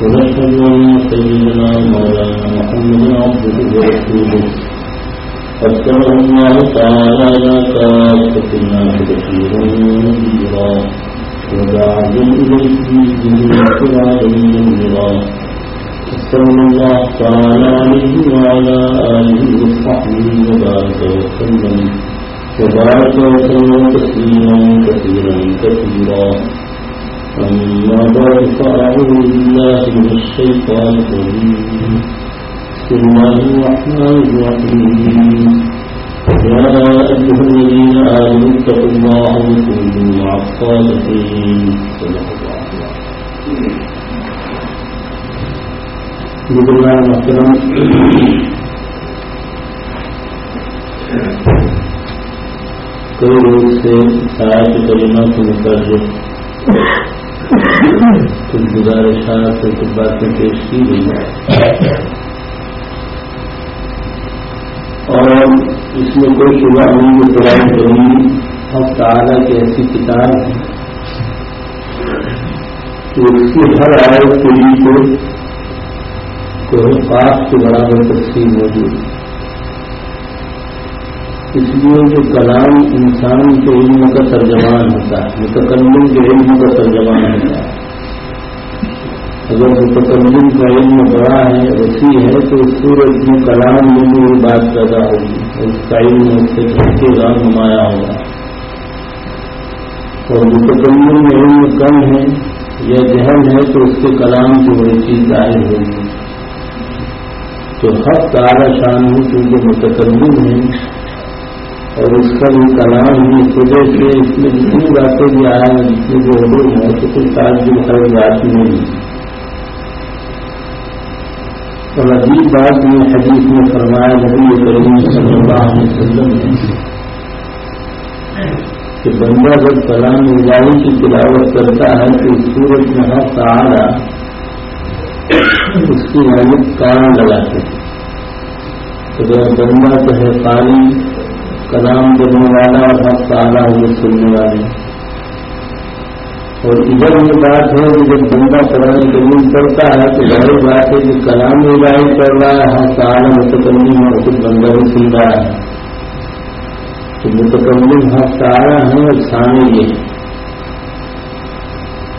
ونشهد ان سيدنا مولانا محمدا عبده ورسوله. أرسله الله تعالى إلى كافة الناس بشيرا ونذيرا. إليه صلى الله تعالى عليه وعلى آله وصحبه وبارك وسلم. وبارك وسلم تسليما كثيرا كثيرا. أما بعد فأعوذ بالله من الشيطان الرجيم بسم الله الرحمن الرحيم يا أيها الذين آمنوا اتقوا الله وكونوا مع الصالحين صدق الله محترم کئی روز سے سائے کی کلمہ سن کر کچھ گزارشات ہاں سے کچھ باتیں پیش کی گئی ہیں۔ اور اس میں کوئی شبہ نہیں کہ قرآن کریم اور تعالیٰ کی ایسی کتاب ہے۔ کہ اس کی ہر آیت کے لیے کوئی پاک کے برابر تقسیم موجود ہے۔ اس لیے جو کلام انسان کے علم کا ترجمان ہوتا ہے، متکلم کے علم کا ترجمان ہوتا ہے۔ اگر متکلم کا علم بڑا ہے، وسیع ہے، تو اس صورت میں کلام میں بھی یہ بات پیدا ہوگی۔ اس کا علم اس سے گھٹے گا نمایاں ہوگا۔ اور متکلم میں علم کم ہے یا ذہن ہے، تو اس کے کلام کی بڑی چیز ظاہر ہوگی۔ تو حق تعالی شان ہے، کیونکہ متکلم ہے۔ اور اس کا بھی کلام ہی اس وجہ سے اس میں جتنی باتیں بھی آیا ہیں جتنی بھی علوم ہے تو کوئی تعجب ہر بات نہیں اور عجیب بات میں حدیث میں فرمایا نبی کریم صلی اللہ علیہ وسلم نے کہ بندہ جب کلام الہی کی تلاوت کرتا ہے تو اس صورت میں ہر سہارا اس کی محنت کان لگاتے ہیں۔ تو بندہ تو ہے قاری، کلام کرنے والا اور ہر سالہ ہوئے سننے والے اور ادھر یہ بات ہے کہ جب بندہ قرآن کریم کرتا ہے تو ظاہر بات ہے کہ کلام ظاہر کر رہا ہے ہر سال متکمل اور خود بندہ بھی سن رہا ہے۔ تو متکمل ہر ہاں، سارا ہے اور سامنے یہ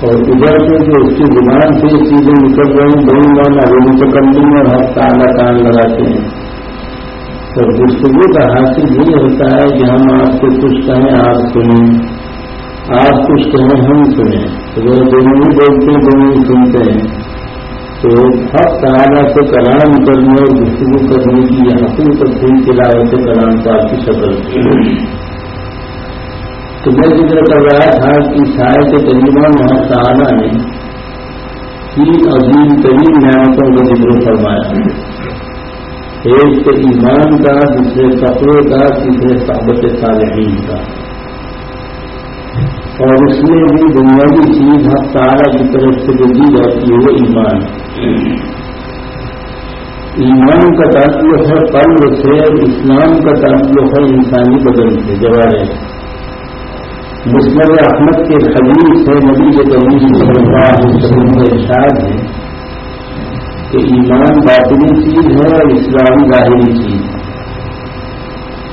اور ادھر سے جو اس کی زبان سے یہ چیزیں نکل رہی ہیں بڑی مانا وہ متکمل اور ہاں، ہر سالہ کان لگاتے ہیں۔ اور گفتگو کا حاصل یہ ہوتا ہے کہ ہم آپ کو کچھ کہیں، آپ سنیں۔ آپ کچھ کہیں ہم سنیں تو وہ دونوں ہی بولتے ہیں دونوں سنتے ہیں۔ تو ہر تعالیٰ سے کلام کرنے اور گفتگو کرنے کی یہ حقیق پر دن کے علاوہ سے کلام پاک کی شکل۔ تو میں ذکر کر رہا تھا کہ شاید کے تجربہ محمد تعالیٰ نے تین عظیم ترین نعمتوں کا ذکر فرمایا۔ ایک تو ایمان کا، دوسرے کپڑے کا، تیسرے صحبت صالحین کا۔ اور اس میں بھی بنیادی چیز ہر تارا کی طرف سے جو دی جاتی ہے وہ ایمان ایمان کا تعلق ہے قلب سے اسلام کا تعلق ہے انسانی بدن سے، جوارے مسلم احمد کے حدیث سے نبی کے قبول صلی اللہ علیہ وسلم کا ارشاد ہے کہ ایمان باطنی چیز ہے اور اسلام ظاہری چیز ہے۔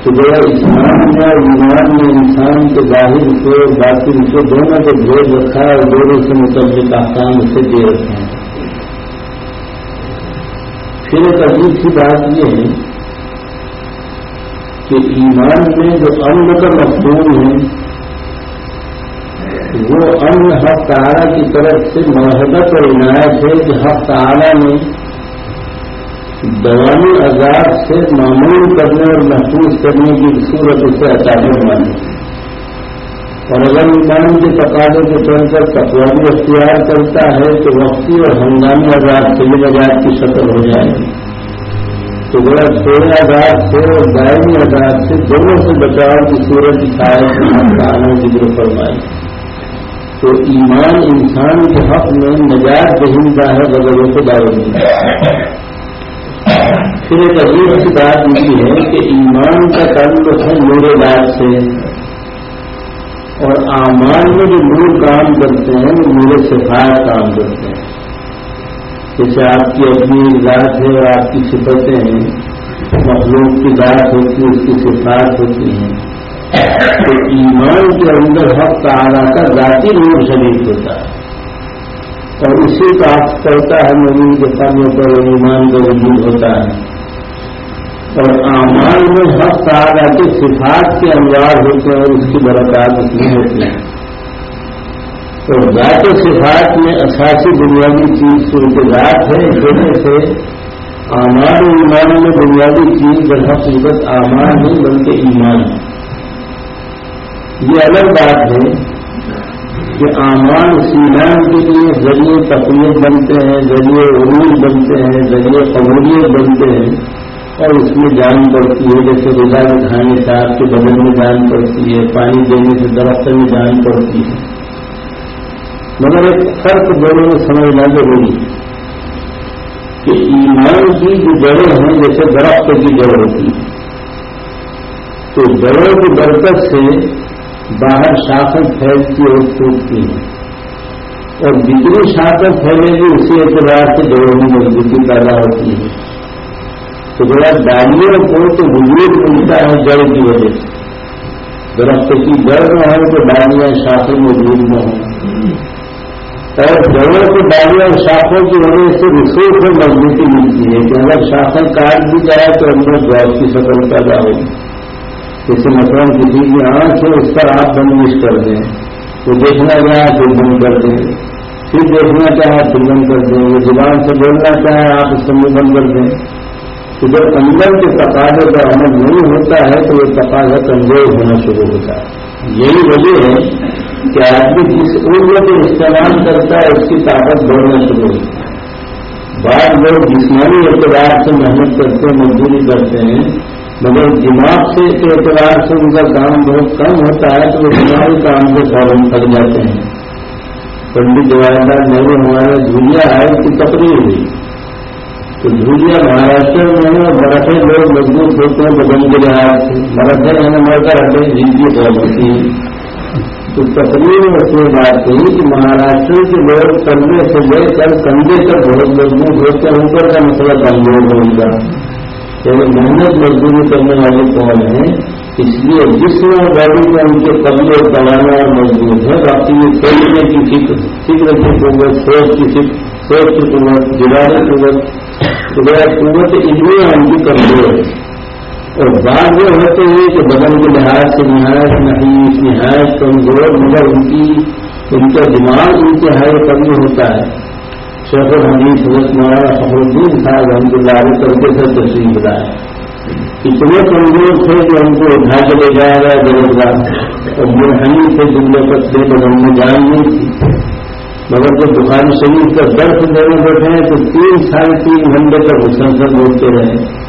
تو گیا اسلام میں اور ایمان میں انسان کے ظاہر سے باطن سے دونوں کو بھیج رکھا ہے اور دونوں سے متعلق احکام اسے دے رکھے ہیں۔ پھر ایک عجیب سی بات یہ ہے کہ ایمان میں جو امن کا مفہوم ہے، وہ امن حق تعالیٰ کی طرف سے محبت اور عنایت ہے کہ حق تعالیٰ نے دوانی عذاب سے معمول کرنے اور محفوظ کرنے کی صورت اسے اچانک مانی اور اگر ایمان کے تقاضے کے طور پر تقوانی اختیار کرتا ہے تو وقتی اور ہنگامی عذاب سے نجات کی شکل ہو جائے گی۔ تو بڑا تھوڑے آزاد سے اور دائمی آزاد سے دونوں سے بچاؤ کی صورت آنا ذکر فرمائی۔ تو ایمان انسان کے حق میں نجات دہندہ ہے بدلوں سے باوجود پھر ایک عجیب سی بات یہ ہے کہ ایمان کا تعلق ہے میرے بات سے۔ اور آمان میں جو نور کام کرتے ہیں، وہ میرے صفات کام کرتے ہیں۔ جیسے آپ کی اپنی ذات ہے اور آپ کی صفتیں ہیں، مخلوق کی ذات ہوتی ہے، اس کی صفات ہوتی ہیں۔ تو ایمان کے اندر حق کا آ ذاتی نور شریف ہوتا ہے۔ اور اسی کا آپ کرتا ہے مریض کے قدموں پر ایمان کا وجود ہوتا ہے۔ اور اعمال میں حق کہا کے صفات کے انوار ہوتے ہیں اور اس کی برکات اتنی ہوتی ہیں تو ذات صفات میں اساسی بنیادی چیز کی انتظار ہے جیسے سے اعمال ایمان میں بنیادی چیز جگہ صورت اعمال نہیں، بلکہ ایمان۔ ہے یہ الگ بات ہے کہ اعمال سیلان کے لیے ذریعے تقریب بنتے ہیں، ذریعے عروج بنتے ہیں، ذریعے قبولیت بنتے ہیں۔ اور اس میں جان پڑتی ہے، جیسے روزہ کھانے سے آپ کے بدن میں جان پڑتی ہے، پانی دینے سے درخت میں جان پڑتی ہے۔ مگر ایک فرق دونوں میں سمجھنا ضروری ہے کہ ایمان کی جو جڑیں ہیں، جیسے درخت کی جڑ ہوتی ہے تو جڑوں کی برکت سے باہر شاخت پھیلتی اور ٹوٹتی ہے اور جتنی شاخت پھیلے گی، اسی اعتبار سے جڑوں کی مضبوطی پیدا ہوتی ہے۔ تو ذرا ڈالیوں کو تو وجود ملتا ہے جڑ کی وجہ سے۔ درخت کی جڑ نہ ہو تو ڈالیاں شاخیں موجود نہ ہوں۔ اور جڑوں کو ڈالیاں شاخوں کی وجہ سے رسوخ میں مضبوطی ملتی ہے۔ کہ اگر شاخیں کاٹ دی جائے تو اندر جاب کی شکل پیدا ہوگی۔ جیسے مطلب کسی کی آنکھ ہے اس پر آپ بندش کر دیں تو دیکھنا چاہے تو بند کر دیں، پھر دیکھنا چاہے پھر بند کر دیں، وہ زبان سے بولنا چاہے آپ اس کو بند کر دیں۔ کہ جب اندر کے تقاضے کا عمل نہیں ہوتا ہے، تو وہ تقاضا کمزور ہونا شروع ہوتا ہے۔ یہی وجہ ہے کہ آدمی جس عمر کو استعمال کرتا ہے، اس کی طاقت بڑھنا شروع ہوتی ہے۔ بعض لوگ جسمانی اعتبار سے محنت کرتے ہیں مزدوری کرتے ہیں مگر دماغ سے کے اعتبار سے ان کا کام بہت کم ہوتا ہے تو وہ دماغی کام سے فوراً تھک جاتے ہیں۔ پنڈت جواہر لال نہرو ہمارے دنیا آئے کی تقریر ہوئی۔ تو دھولیا مہاراشٹر میں مرتھے لوگ مضبوط ہوتے ہیں، بدن کے لحاظ سے۔ مرتھے یعنی مر کر ہٹے زندگی بہت ہوتی ہے۔ تو تقریر میں یہ بات کہی کہ مہاراشٹر کے لوگ کندھے سے لے کر کندھے تک بہت مضبوط ہوتے ہیں، اوپر کا مسئلہ کمزور ہو ان یعنی محنت مزدوری کرنے والے کون ہیں؟ اس لیے جسم اور باڈی میں ان کے قبل کمانا اور مضبوط ہے، باقی یہ کھیلنے کی فکر فکر کی قوت، سوچ کی فکر، سوچ کی قوت گرارے قوت تو میرا قوت علمی ان کی کمزور ہے اور بعض یہ ہوتے ہیں کہ بدن کے لحاظ سے نہایت نہیں نہایت کمزور، مگر ان کی، ان کا دماغ انتہائی کمی ہوتا ہے۔ شیخ الحمید حضرت مولانا فخر الدین صاحب ہم کو لارے کرتے تھے تشریح بتایا اتنے کمزور تھے کہ ہم کو اٹھا کے لے جایا گیا جگہ اور مرحمی سے دنیا تک سے بدن میں جان نہیں تھی مگر جب بخاری شریف کا درد دینے بیٹھے ہیں تو تین ساڑھے تین گھنٹے تک مسلسل بولتے رہے۔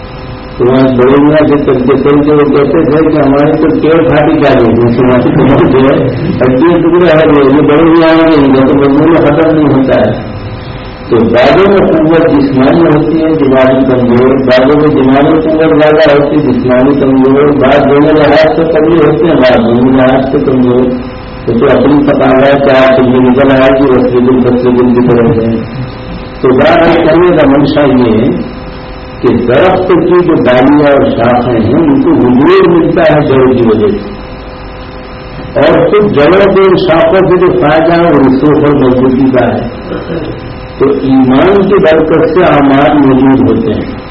تو وہاں بڑھیا سے چلتے چلتے وہ کہتے تھے کہ ہماری تو کیڑ پھاٹی کیا گئی وہاں جو ہے ہڈی ٹکڑے ہے یہ بڑے بھی آئیں گے تو بندوں میں ختم نہیں ہوتا ہے۔ تو بعدوں میں قوت جسمانی ہوتی ہے، دماغی کمزور بعدوں میں دماغی قوت زیادہ ہوتی ہے، جسمانی کمزور بعد دونوں لحاظ سے کمی ہوتے ہیں بعد دونوں لحاظ سے کمزور۔ تو اپنی پتا ہے کیا یہ نکل آئے کہ وہ دن بچے دن کی طرح سے تو بڑا کرنے کا منشا یہ ہے کہ درخت کی جو ڈالیاں اور شاخیں ہیں، ان کو وجود ملتا ہے جڑ کی وجہ سے۔ اور پھر جڑوں کے شاخوں سے جو فائدہ ہے وہ رسوخ اور مضبوطی کا ہے۔ تو ایمان کی برکت سے امان موجود ہوتے ہیں۔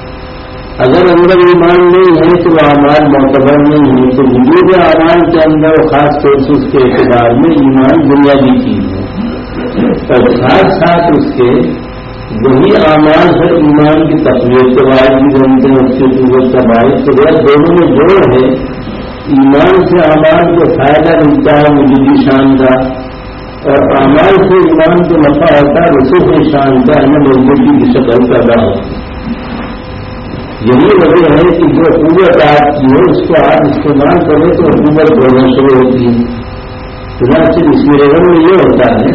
اگر اندر ایمان نہیں ہے تو وہ امان معتبر نہیں ہے تو وجود امان کے اندر خاص طور سے اس کے اعتبار میں ایمان بنیادی چیز ہے۔ اور ساتھ ساتھ اس کے وہی امان ہے ایمان کی تصویر کے بعد بھی بنتے ہیں، اس کے قوت کا باعث تو وہ دونوں میں جوڑ ہے۔ ایمان سے امان کو فائدہ ملتا ہے وجودی شان کا۔ اور امان سے ایمان کو نفع مطلب ہوتا ہے رسوخ شان کا ہمیں مضبوطی کی شکل پیدا ہوتی ہے۔ یہی وجہ ہے کہ جو قوت آپ کی ہے، اس کو آپ استعمال کریں تو قوت بولنا شروع ہوتی ہے۔ چنانچہ اس میں میں یہ ہوتا ہے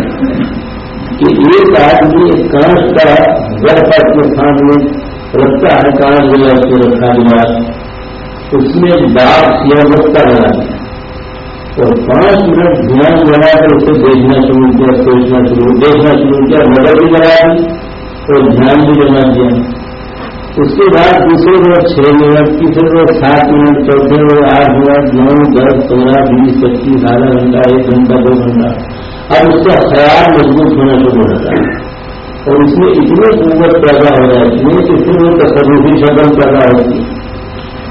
کہ ایک آدمی کانچ کا گھر پر اپنے سامنے رکھتا ہے کانچ گلا اس کو رکھا گیا۔ اس میں داغ یا رکھتا ہے اور پانچ منٹ دھیان لگا کر اسے دیکھنا شروع کیا، سوچنا شروع، دیکھنا شروع کیا نظر بھی لگا دی اور دھیان بھی لگا دیا۔ اس کے بعد دوسرے روز چھ منٹ تیسرے روز سات منٹ چوتھے روز آٹھ منٹ، نو، دس، پندرہ، بیس، پچیس آدھا گھنٹہ، ایک گھنٹہ، دو گھنٹہ۔ اب اس کا خیال مضبوط ہونا شروع ہو جاتا ہے۔ اور اس میں اتنی قوت پیدا ہو جاتی ہے کہ پھر وہ تصوری شکل پیدا ہوتی ہے۔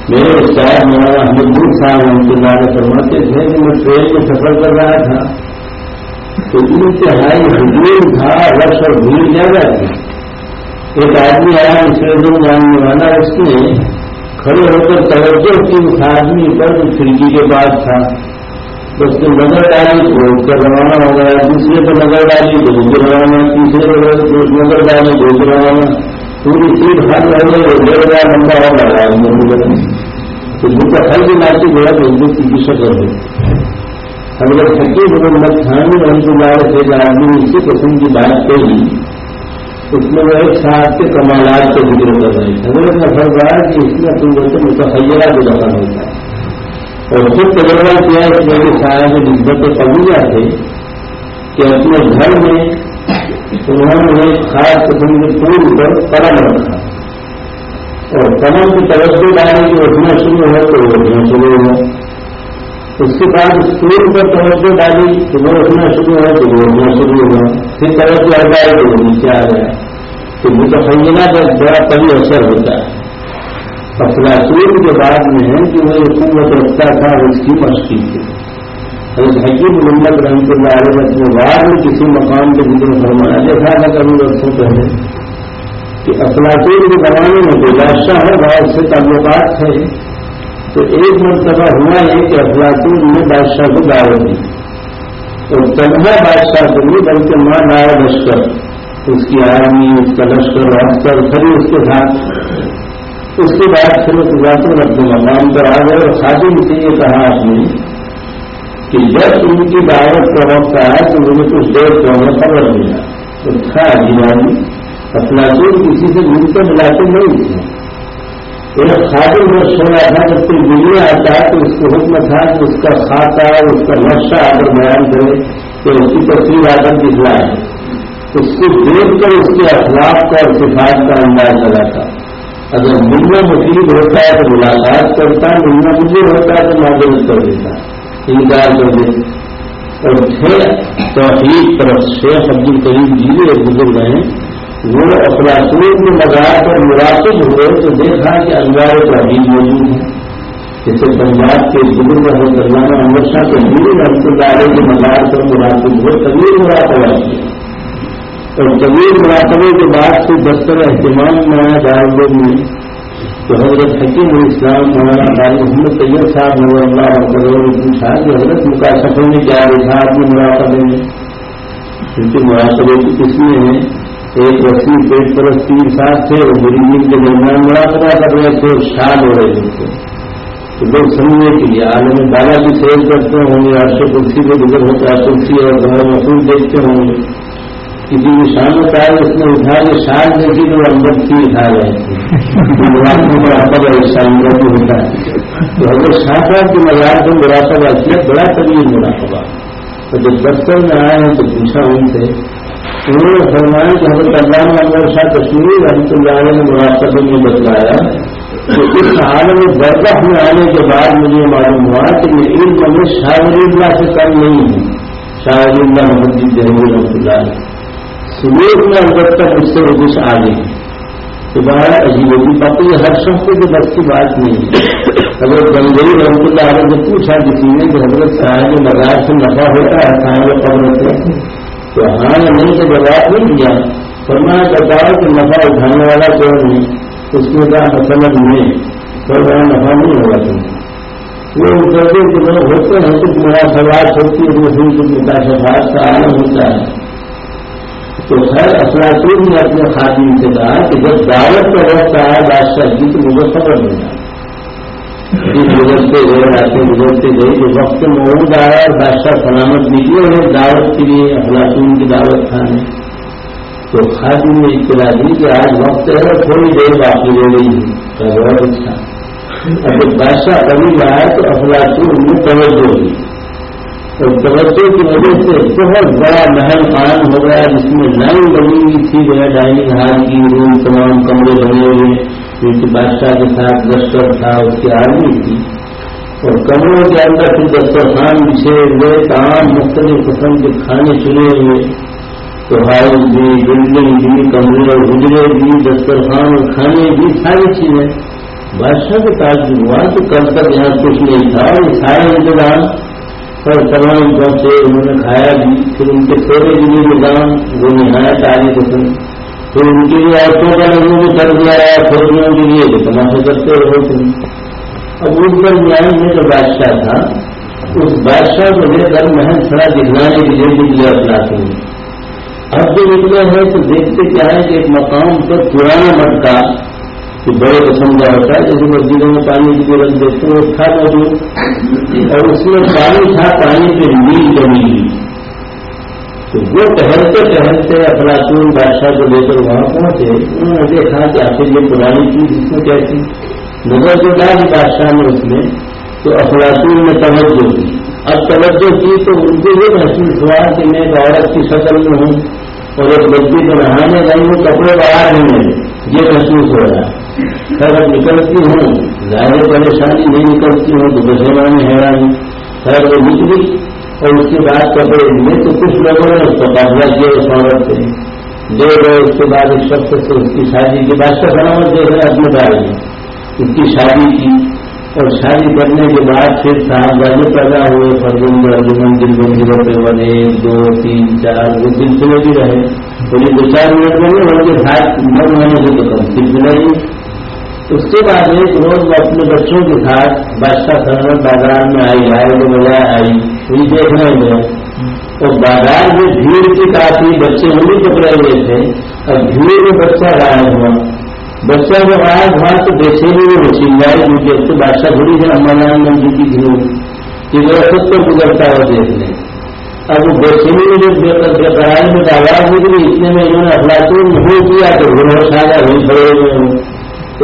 میرے استاد مولانا احمد صاحب رحمۃ اللہ علیہ فرماتے تھے کہ میں ٹرین میں سفر کر رہا تھا تو انتہائی حجور تھا رش اور بھیڑ زیادہ تھی ایک آدمی آیا اسٹیڈیم جاننے والا اس نے کھڑے ہو کر توجہ کی، اس آدمی پر کھڑکی کے بعد تھا۔ تو اس نے نظر ڈالی تو اس کا روانہ ہو گیا، دوسرے کو نظر ڈالی تو اس روانہ تیسرے کو نظر ڈالی تو روانہ پوری چیز ہر رہے وہ ڈیڑھ ہزار لمبا ہو ہے تو کا ہر جو ہے تو ہندو کی ہم لوگ سچی محمد خان رحمت اللہ سے آدمی اسی قسم کی بات کہی اس میں وہ ایک ساتھ کے کمالات کو ذکر کر رہے ہیں۔ حضرت نے فرق رہا کہ اس میں تم جیسے متحرہ بھی دفن ہوتا ہے۔ اور خود تجربہ کیا اس میں کہ نسبت قبولیہ تھے کہ اپنے گھر میں انہوں نے ایک خاص قسم کے پور پر قلم رکھا اور قلم کی توجہ ڈالنے کی اٹھنا شروع ہو تو وہ اٹھنا شروع ہوا اس کے بعد پور پر توجہ ڈالی تو وہ اٹھنا شروع ہوا تو وہ اٹھنا شروع ہوا پھر توجہ ہٹائی تو وہ نیچے آ گیا تو متفینہ کا بڑا کبھی اثر ہوتا ہے۔ افلاطون کے بعد میں ہے کہ وہ قوت رکھتا تھا اس کی مشکل تھی حکیم محمد رحمۃ اللہ علیہ اپنے بعد میں کسی مقام کے ذکر فرمایا دیکھا تھا کبھی برسوں پہلے کہ افلاطون کے زمانے میں جو بادشاہ ہے بہت سے تعلقات تھے۔ تو ایک مرتبہ ہوا ہے کہ افلاطون نے بادشاہ کو دعوت دی۔ اور تنہا بادشاہ کو نہیں، بلکہ ماں لایا لشکر، اس کی آرمی، اس کا لشکر افسر سبھی اس کے ساتھ۔ اس کے بعد پھر وہ اپنے مقام پر آ گئے اور خادم سے یہ کہا آپ نے۔ کہ جب ان کی دعوت کا وقت آیا تو مجھے کچھ دیر کو ہمیں خبر ملا تو تھا دیوانی اپنا دور کسی سے ملتے ملاتے نہیں تھے۔ ایک خادم میں سو رہا تھا جب کوئی دنیا آتا ہے تو اس کو حکم تھا کہ اس کا خاصا اس کا نقشہ آ کر بیان کرے کہ اس کی تصویر آ کر دکھلائے اس کو دیکھ کر اس کے اخلاق کا اور صفات کا انداز لگاتا اگر ملنا مفید ہوتا ہے تو ملاقات کرتا ہے، ملنا مجھے ہوتا ہے تو معذرت کر دیتا ہے۔ انکار کر دے۔ اور چھ توحید طرف شیخ عبد الکریم جی ایک بزرگ ہیں، وہ افلاطون کے مزار پر مراقب ہوئے تو دیکھا کہ انوار توحید موجود ہے جیسے پنجاب کے بزرگ ہے علامہ امر شاہ کے جیل رحمت اللہ علیہ کے مزار پر مراقب ہوئے طویل مراقبہ کیا۔ اور طویل مراقبے کے بعد سے دفتر اہتمام میں آیا دار میں تو حضرت حکیم الاسلام مولانا داری محمد طیب صاحب نور اللہ وغیرہ نے پوچھا کہ حضرت مقاصدوں میں کیا دیکھا اپنے مراقبے میں کیونکہ مراقبے کی قسمیں ہیں، ایک وسیع پیٹ پرس تین ساتھ تھے اور غریبی کے درمیان مراقبہ کر رہے تھے اور شاد ہو رہے تھے۔ تو لوگ سمجھنے کے لیے عالم بالا کی سیل کرتے ہوں گے، عرش کرسی کو گزر ہوتا ہے، کرسی اور گھر مسول دیکھتے ہوں گے۔ کسی بھی شام ہوتا اس میں اٹھا کے شان دیکھی تو اندر کی اٹھا گئے تھے مراقبہ اندر بھی ہوتا ہے۔ تو اگر شاہ صاحب کی مزار کو مراقبہ کیا بڑا طویل مراقبہ تو جب دفتر میں آئے ہیں تو پوچھا ان سے۔ انہوں نے فرمایا کہ حضرت اللہ اکبر شاہ کشمیری رحمۃ اللہ علیہ نے مراقبے میں بتلایا تو اس حال میں درگاہ میں آنے کے بعد مجھے معلوم ہوا کہ یہ علم میں شاہ اللہ سے کم نہیں ہے۔ شاہ اللہ محمد جی جہنگی رحمۃ اللہ علیہ۔ سبیر میں اندر تک اس سے روش آ گئی دوبارہ عجیب ہوگی باقی یہ ہر شخص کے بس کی بات نہیں ہے۔ اگر گنگئی رحمت اللہ علیہ نے پوچھا کسی نے کہ حضرت صاحب مزار سے نفع ہوتا ہے، صاحب قبر سے تو ہاں نہیں تو جواب نہیں دیا۔ فرما بتاؤ کہ نفع اٹھانے والا کون نہیں اس میں کیا مسلط نہیں تو وہاں نفع نہیں ہوگا تم وہ کہتے کہ ہوتے ہیں، کچھ میرا سوال ہوتی ہے دوسری کچھ متاثرات کا عالم ہوتا ہے۔ تو خیر افلاطون نے اپنے خاتون سے کہا کہ جب دعوت کا وقت آیا، بادشاہ جی کی تو مجھے خبر ملا گزرتے گئے راستے گزرتے گئے، جو وقت موجود آیا اور بادشاہ سلامت نکلے انہیں دعوت کے لیے افلاطون کی دعوت کھانے تو خاتون نے اطلاع دی کہ آج وقت ہے تھوڑی دیر باقی رہ گئی ہے۔ بہت اچھا۔ اب جب بادشاہ کبھی آیا تو افلاطون میں توجہ ہوئی۔ اور توجہ کی وجہ سے بہت بڑا محل قائم ہو گیا، جس میں لائن بنی ہوئی تھی، جو ہے ڈائننگ ہال کی روم، تمام کمرے بنے ہوئے کیونکہ بادشاہ کے ساتھ لشکر تھا، اس کی آرمی تھی۔ اور کمروں کے اندر پھر دسترخوان بچھے ہوئے، تمام مختلف قسم کے کھانے چنے ہوئے۔ تو ہاؤس بھی، بلڈنگ بھی، کمرے اور گجرے بھی دسترخوان اور کھانے بھی، ساری چیزیں۔ بادشاہ کے تعلق ہوا کہ کل تک یہاں کچھ نہیں تھا یہ سارے انتظام اور تمام پہنچے انہوں نے کھایا بھی، پھر ان کے سونے کے لیے نظام وہ نہایت آگے پسند پھر ان کے لیے عورتوں کا لوگوں بھی کر دیا فوجیوں کے لیے جو کرتے رہے تھے۔ اب اس درمیان میں جو بادشاہ تھا۔ اس بادشاہ کو لے کر محل سڑا دکھلانے کے لیے بھی لیا اپنا اب جو نکلے ہیں تو دیکھتے کیا ہے کہ ایک مقام پر پرانا مٹکا کہ بڑے قسم کا ہوتا ہے، جیسے مسجدوں میں پانی کی ضرورت دیکھتے ہیں، وہ تھا موجود۔ اور اس میں پانی تھا، پانی پہ نیل جمی۔ ہوئی تو وہ ٹہلتے ٹہلتے افلاطون بادشاہ کو لے کر وہاں پہنچے۔ انہوں نے دیکھا کہ آخر یہ پرانی چیز اس میں کیسی نظر جو ڈالی بادشاہ نے اس میں، تو افلاطون نے توجہ کی۔ اب توجہ کی تو ان کو یہ محسوس ہوا کہ میں ایک عورت کی شکل میں ہوں اور ایک بچی کو نہانے گئی ہوں کپڑے باہر نہیں ملے یہ محسوس ہو رہا ہے۔ خیر نکلتی ہوں، ظاہر پریشانی نہیں نکلتی ہوں تو بسینا میں حیرانی خیر وہ نکلی اور اس کے بعد کپڑے ملے تو کچھ لوگوں نے اس کا قابلہ کیا اس عورت سے۔ دے گئے اس کے بعد ایک شخص سے اس کی شادی کے بعد کا سلامت دیکھ رہے اپنے بارے میں۔ اس کی شادی کی۔ اور شادی کرنے کے بعد پھر صاحب گانے پیدا ہوئے فرزند ارجمن دل بندی پہ بنے۔ دو، تین، چار، وہ سلسلے بھی رہے۔ تو یہ دو چار منٹ بنے ان کے ساتھ نو مہینے سے تو کم سلسلہ ہی۔ اس کے بعد ایک روز وہ اپنے بچوں کے ساتھ بادشاہ سرمت بازار میں آئی، آئے کے بجائے آئی وہی دیکھنے میں۔ اور بازار میں بھیڑ کی کافی بچے وہی پکڑے ہوئے تھے۔ اور بھیڑ میں بچہ غائب ہوا۔ بچہ جو غائب ہوا تو بیچے بھی وہ چنگائی کیونکہ اب تو بادشاہ بڑی جی ہے امانان منجی کی تھی کہ وہ خود کو گزرتا ہوا دیکھنے۔ اب وہ بیچنی میں جو بے قرار میں آواز نکلی اتنے میں انہوں نے افلاطون نہیں کیا تو گھر سارا وہی کھڑے ہوئے۔ ہوں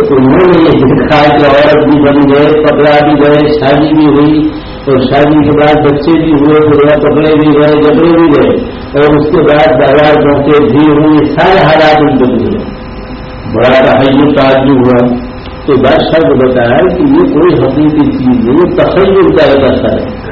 تو انہوں نے یہ دکھا کہ عورت بھی بن گئے پکڑا بھی گئے شادی بھی ہوئی، اور شادی کے بعد بچے بھی ہوئے، تو پکڑے بھی گئے جبڑے بھی گئے اور اس کے بعد بازار پہنچے بھی ہوئی سارے حالات ان کو گزرے۔ بڑا تحیر تعجب ہوا۔ تو بادشاہ کو بتایا کہ یہ کوئی حقیقی چیز نہیں، یہ کا ایک اثر ہے۔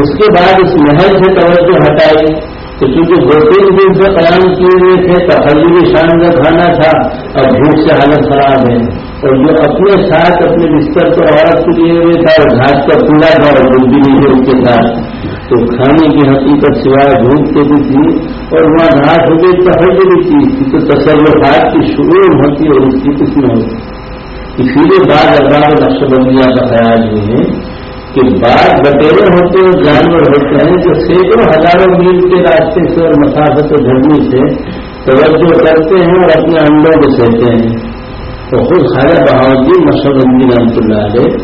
اس کے بعد اس محل سے توجہ ہٹائی۔ تو چونکہ دو تین دن سے قیام کیے ہوئے تھے تخلیقی شان کا کھانا تھا، اور بھوک سے حالت خراب ہے۔ اور جو اپنے ساتھ اپنے بستر پر عورت کو لیے ہوئے تھا، اور گھاس کا پورا تھا، اور دل بھی نہیں تھے اس کے ساتھ۔ تو کھانے کی حقیقت سوائے بھوک کے بھی تھی، اور وہاں گھاس ہو گئی تحری بھی تھی کیونکہ تصورات کی شروع ہوتی اور اس کی کچھ نہ ہوتی اسی لیے بعض اخبار نقش بندیاں کا خیال یہ ہے کہ بعض بٹیرے ہوتے ہیں جانور ہوتے ہیں جو سینکڑوں ہزاروں میل کے راستے سے اور مسافت جھرنے سے توجہ کرتے ہیں اور اپنے انڈوں کو سہتے ہیں۔ تو خود خالہ بہاؤدین مشہور رحمۃ اللہ علیہ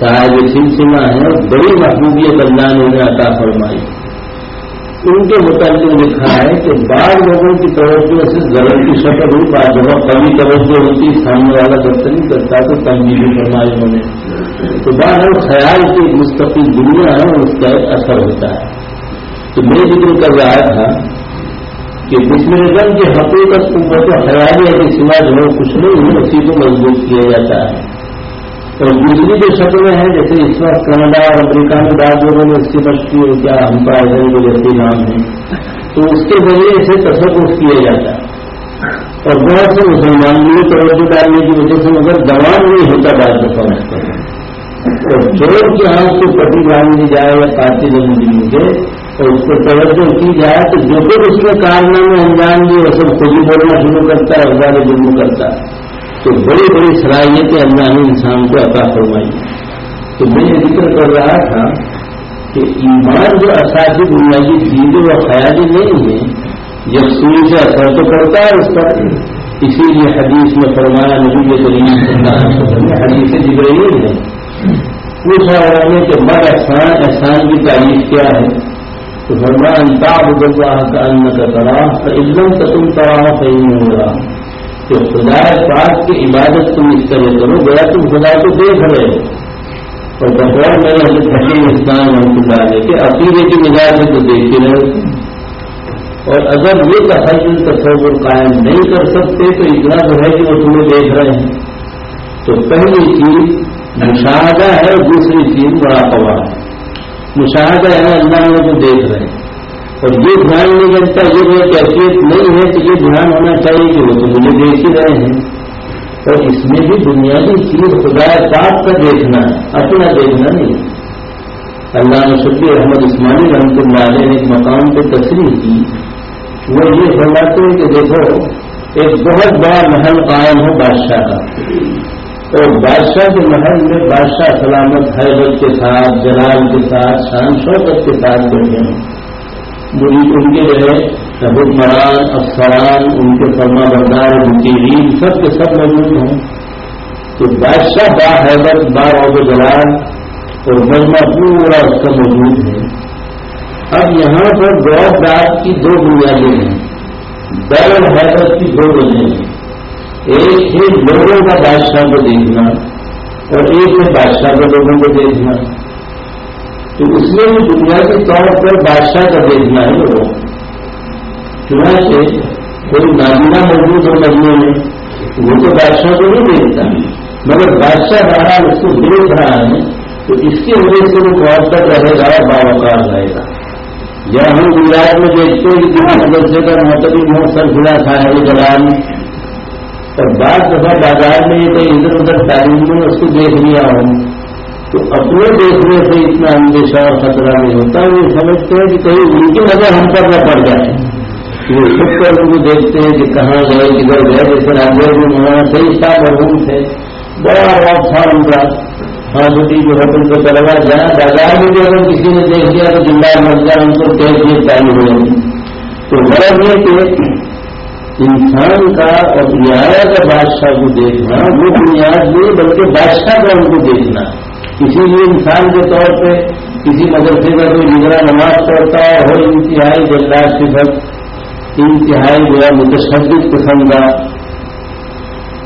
صاحب سلسلہ ہیں بڑی محبوبیت اللہ نے انہیں عطا فرمائی۔ ان کے متعلق لکھا ہے کہ بعض لوگوں کی توجہ سے ضرور کی شکل ہوئی، بعض جگہ کمی توجہ ہوتی، سامنے والا جب نہیں کرتا تو تنگی فرمائے ہونے تو بعض خیال کی مستقل دنیا ہے اس کا ایک اثر ہوتا ہے۔ تو میں ذکر کر رہا تھا کہ بسم نظم کی حقیقت کو تو خیال ہے کہ سوا جو کچھ نہیں اسی کو مضبوط کیا جاتا ہے۔ اور دوسری جو شکلیں ہیں جیسے اس وقت کینیڈا اور امریکہ میں بعض لوگوں نے اس کی بچتی ہے کیا ہم کا جو جیسے نام ہے، تو اس کے ذریعے اسے تصور کیا جاتا ہے۔ اور بہت سے مسلمان بھی توجہ ڈالنے کی وجہ سے مگر زبان نہیں ہوتا بعض دفعہ اس پر اور چور کی آنکھ کو پٹی ڈال دی جائے یا کارتی زمین کے اور اس کو توجہ کی جائے تو جو کچھ اس میں کارنامے انجام دیے وہ سب خود ہی بولنا شروع کرتا ہے اور جرم کرتا ہے۔ تو بڑی بڑی صلاحیتیں اللہ نے انسان کو عطا فرمائی۔ تو میں یہ ذکر کر رہا تھا کہ ایمان جو اساسی بنیادی چیزیں وہ خیالی نہیں ہے یکسوئی سے اثر تو پڑتا ہے اس پر۔ اسی لیے حدیث میں فرمایا، نبی کریم حدیث جبرائیل ہے پوچھا انہوں نے کہ مر احسان احسان کی تعریف کیا ہے؟ تو فرمایا انتاب اللہ کا ان کا تراف علم کا تم تراہ صحیح نہیں ہو رہا کہ خدا پاک کی عبادت تم اس طرح کرو گیا تم خدا کو دیکھ رہے اور بطور میں حضرت حکیم اسلام رحمۃ اللہ علیہ کہ عقیدے کی نگاہ سے تو دیکھتے رہے۔ اور اگر یہ تخیل تصور قائم نہیں کر سکتے تو اتنا تو ہے کہ وہ تمہیں دیکھ رہے ہیں۔ تو پہلی چیز، مشاہدہ ہے اور دوسری چیز، بڑا پوا ہے مشاہدہ ہے، اللہ میں تو دیکھ رہے ہیں۔ اور یہ دھیان نہیں کرتا یہ جو کیفیت نہیں ہے تو یہ دھیان ہونا چاہیے کہ وہ تو مجھے دیکھ ہی رہے ہیں۔ اور اس میں بھی بنیادی چیز خدا پاک کا دیکھنا ہے، اپنا دیکھنا نہیں۔ اللہ شکر، احمد عثمانی رحمۃ اللہ علیہ نے ایک مقام پہ تصریح کی۔ وہ یہ فرماتے ہیں کہ دیکھو، ایک بہت بڑا محل قائم ہو بادشاہ کا۔ اور بادشاہ کے محل میں بادشاہ سلامت حیبت کے ساتھ، جلال کے ساتھ، شان شوقت کے ساتھ بیٹھے ہیں۔ بری ان کے جو ہے حکمران افسران، ان کے فرما بردار، ان کی عید سب کے سب موجود ہیں۔ تو بادشاہ با حیبت با عب جلال اور مجمع پورا اس کا موجود ہے۔ اب یہاں پر گور داد کی دو بنیادیں ہیں۔ در حیرت کی دو وجہ ہیں۔ ایک ہے لوگوں کا بادشاہ کو دیکھنا اور ایک ہے بادشاہ کو لوگوں کو دیکھنا۔ تو اس میں بھی بنیادی طور پر بادشاہ کا دیکھنا ہے لوگوں چنانچہ کوئی نابینا موجود ہو مجموعے میں، وہ تو بادشاہ کو نہیں دیکھتا۔ مگر بادشاہ بہرحال اس کو دیکھ رہا ہے، تو اس کی وجہ سے وہ بہت تک رہے گا، باوقار رہے گا۔ یا ہم گجرات میں دیکھتے ہیں کہ مدرسے کا متبی ہو سر کھلا تھا ہے جلال۔ اور بعض دفعہ بازار میں یہ ادھر ادھر تعلیم میں اس کو دیکھ لیا ہوں۔ تو اپنے دیکھنے سے اتنا اندیشہ اور خطرہ نہیں ہوتا۔ وہ سمجھتے ہیں کہ کہیں ان کی نظر ہم پر نہ پڑ جائے۔ وہ خود کر ان کو دیکھتے ہیں کہ کہاں گئے، کدھر گئے۔ جیسے راجر میں وہاں صحیح تھا مرحوم تھے۔ بڑا روپ تھا ان کا ہاں بیٹی جو ہوٹل کو چلا جائیں بازار میں بھی اگر کسی نے دیکھ لیا تو جملہ مر ان کو کیس بھی چالو ہو جائے تو غرض یہ کہ انسان کا اور رعایا کا بادشاہ کو دیکھنا، وہ بنیاد نہیں، بلکہ بادشاہ کا ان کو دیکھنا۔ اسی لیے انسان کے طور پہ کسی مدرسے کا کوئی نگرا نماز پڑھتا ہے ہو انتہائی جلدات صفت انتہائی جو ہے، متشدد قسم کا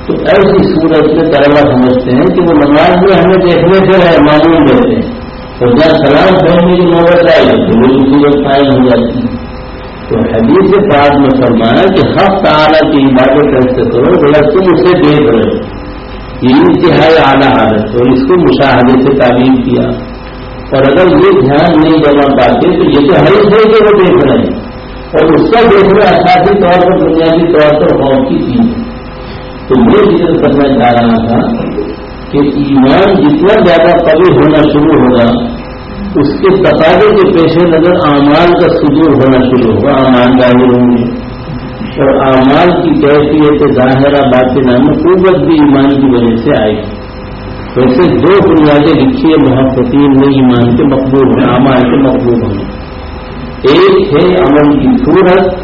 تو ایسی صورت میں طلبا سمجھتے ہیں کہ وہ نماز میں ہمیں دیکھنے سے ہے معلوم دیتے ہیں۔ اور جہاں سلام پہننے کی نوبت آئی، تو وہ صورت قائم ہو جاتی۔ ہے تو حدیث کے بعد میں فرمایا کہ ہر تعالیٰ کی عبادت کیسے کرو بلا تم اسے دیکھ رہے یہ انتہائی اعلیٰ حالت اور اس کو مشاہدے سے تعلیم کیا۔ اور اگر یہ دھیان نہیں دینا پاتے تو یہ تو ہر ہے کہ وہ دیکھ رہے ہیں۔ اور اس کا دیکھنا اساسی طور پر بنیادی طور پر غور کی چیز ہے۔ تو یہ ذکر کرنا چاہ رہا تھا کہ ایمان جتنا زیادہ قوی ہونا شروع ہوگا، اس کے تقاضے کے پیش نظر اعمال کا سجور ہونا شروع ہوگا امان ظاہر ہوں گے۔ اور اعمال کی کیفیت ظاہرہ بات نام قوت بھی ایمان کی وجہ سے آئے گی۔ ویسے دو بنیادیں لکھی ہے محبتین میں ایمان کے مقبول ہیں امان کے مقبول ہیں۔ ایک ہے عمل کی صورت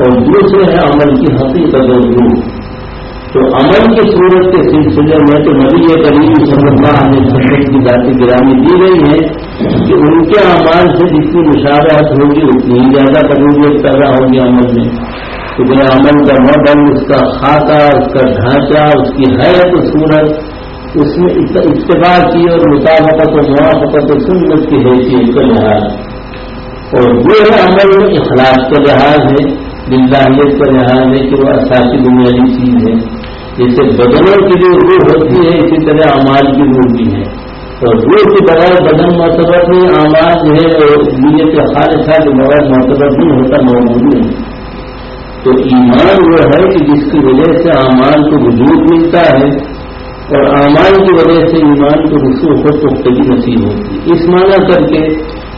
اور دوسرے ہے عمل کی حقیقت اور روح۔ تو عمل کی صورت کے سلسلے میں تو نبی کریم صلی اللہ علیہ وسلم کی ذاتی گرامی دی گئی ہے کہ ان کے اعمال سے جتنی مشاورت ہوگی اتنی ہی زیادہ قبولیت پیدا ہوگی عمل میں۔ تو میرا عمل کا ماڈل اس کا خاکہ، اس کا ڈھانچہ، اس کی حیرت صورت، اس میں اتباع کی اور مطابقت و موافقت و سنت کی حیثیت کا لحاظ۔ اور یہ ہے عمل اخلاق کا لحاظ ہے دلاہیت کا لحاظ ہے کہ وہ اساسی بنیادی چیز ہے۔ جیسے بدنوں کی جو روح ہوتی ہے، اسی طرح امال کی روح بھی ہے۔ اور روح کے بغیر بدن معتبر نہیں آماد جو ہے نیت کے خالصہ کے بغیر معتبر نہیں ہوتا، موجود نہیں۔ تو ایمان وہ ہے کہ جس کی وجہ سے امان کو وجود ملتا ہے، اور امان کی وجہ سے ایمان کو رسو کو پختگی نصیب ہوتی اس معنی کر کے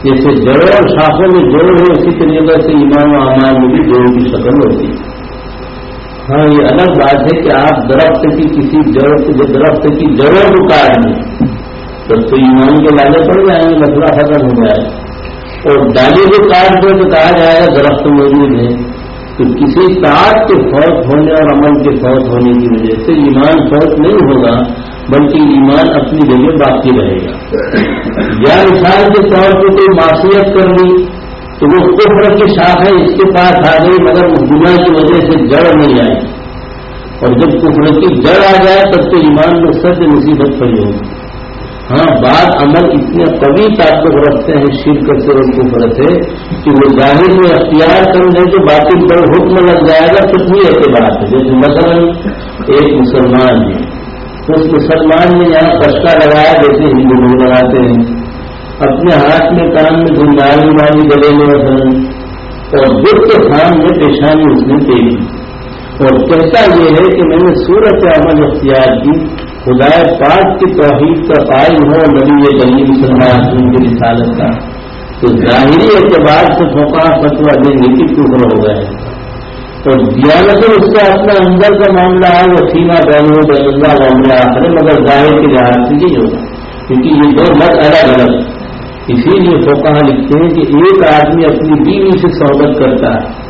جیسے جڑوں اور شاخوں میں جوڑ ہے، اسی طریقے سے ایمان و امان میں بھی جوڑ کی شکل ہوتی ہے۔ ہاں یہ الگ بات ہے کہ آپ درخت کی کسی جڑ جو درخت کی جڑوں کو کاٹ دیں تو تو ایمان کے لالے پڑ جائیں گے، مسئلہ ختم ہو جائے اور ڈالی کو کاٹ دیں تو کہا جائے گا، درخت موجود ہے تو کسی طاق کے فوت ہونے اور عمل کے فوت ہونے کی وجہ سے ایمان فوت نہیں ہوگا، بلکہ ایمان اپنی جگہ باقی رہے گا۔ یا مثال کے طور پہ کوئی معصیت کر لی تو وہ کفر کی شاخ ہے، اس کے پاس آ گئی، مگر اس گناہ کی وجہ سے جڑ نہیں آئی۔ اور جب کفر کی جڑ آ جائے، تب تو ایمان میں سب مصیبت پڑی ہوگی۔ ہاں بعض عمل اتنے قوی تعلق رکھتے ہیں، شرکت سے اور کفر سے، کہ وہ ظاہر میں اختیار کر لیں تو باقی پر حکم لگ جائے گا، تو بھی ایسے بات ہے جیسے مثلا ایک مسلمان ہے اس مسلمان نے یہاں کشکا لگایا، جیسے ہندو لوگ لگاتے ہیں۔ اپنے ہاتھ میں کام میں گنداری والی گلے میں مثلاً، اور دکھ کے سامنے پیشانی اس نے دے دی اور کہتا یہ ہے کہ میں نے سورت عمل اختیار کی خدا پاک کی توحید کا قائم ہو نبی جلیل مسلمان کی رسالت کا۔ تو ظاہری اعتبار سے فوقا فتوا دینے کی ٹکڑ ہو گئے اور دیانت اس کا اپنا اندر کا معاملہ ہے، وہ سیما بین بین اللہ معاملہ آخر مگر ظاہر کے لحاظ سے نہیں ہوگا، کیونکہ یہ دو مت الگ الگ اسی لیے فوکا لکھتے ہیں کہ ایک آدمی اپنی بیوی سے صحبت کرتا ہے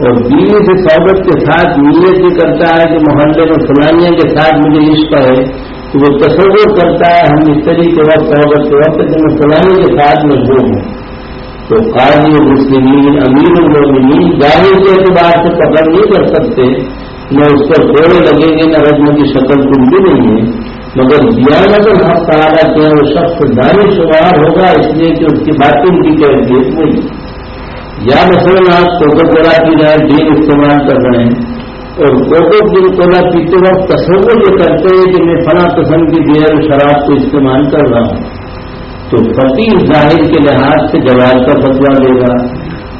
اور بیوی سے صحبت کے ساتھ نیت بھی کرتا ہے کہ محلے میں فلانیہ کے ساتھ مجھے عشق ہے تو وہ تصور کرتا ہے ہم مستری کے وقت صحبت کے وقت کہ میں فلانی کے ساتھ مجبور ہوں۔ تو قاضی مسلمین امیر المومنین ظاہر کے اعتبار سے پکڑ نہیں کر سکتے، نہ اس پر کوڑے لگیں گے، نہ رجم کی شکل کل بھی نہیں ہے۔ مگر دیانت الحق تعالیٰ کے وہ شخص دانی شمار ہوگا، اس لیے کہ اس کی باتیں کی کیفیت نہیں۔ یا مثلاً آپ کوکو کولا پی رہے ہیں ڈیل استعمال کر رہے ہیں، اور کوکو ڈیل کولا پیتے وقت تصور یہ کرتے ہیں کہ میں فلاں قسم کی بیئر شراب کو استعمال کر رہا ہوں۔ تو فتح ظاہر کے لحاظ سے جواز کا فتوا دے گا۔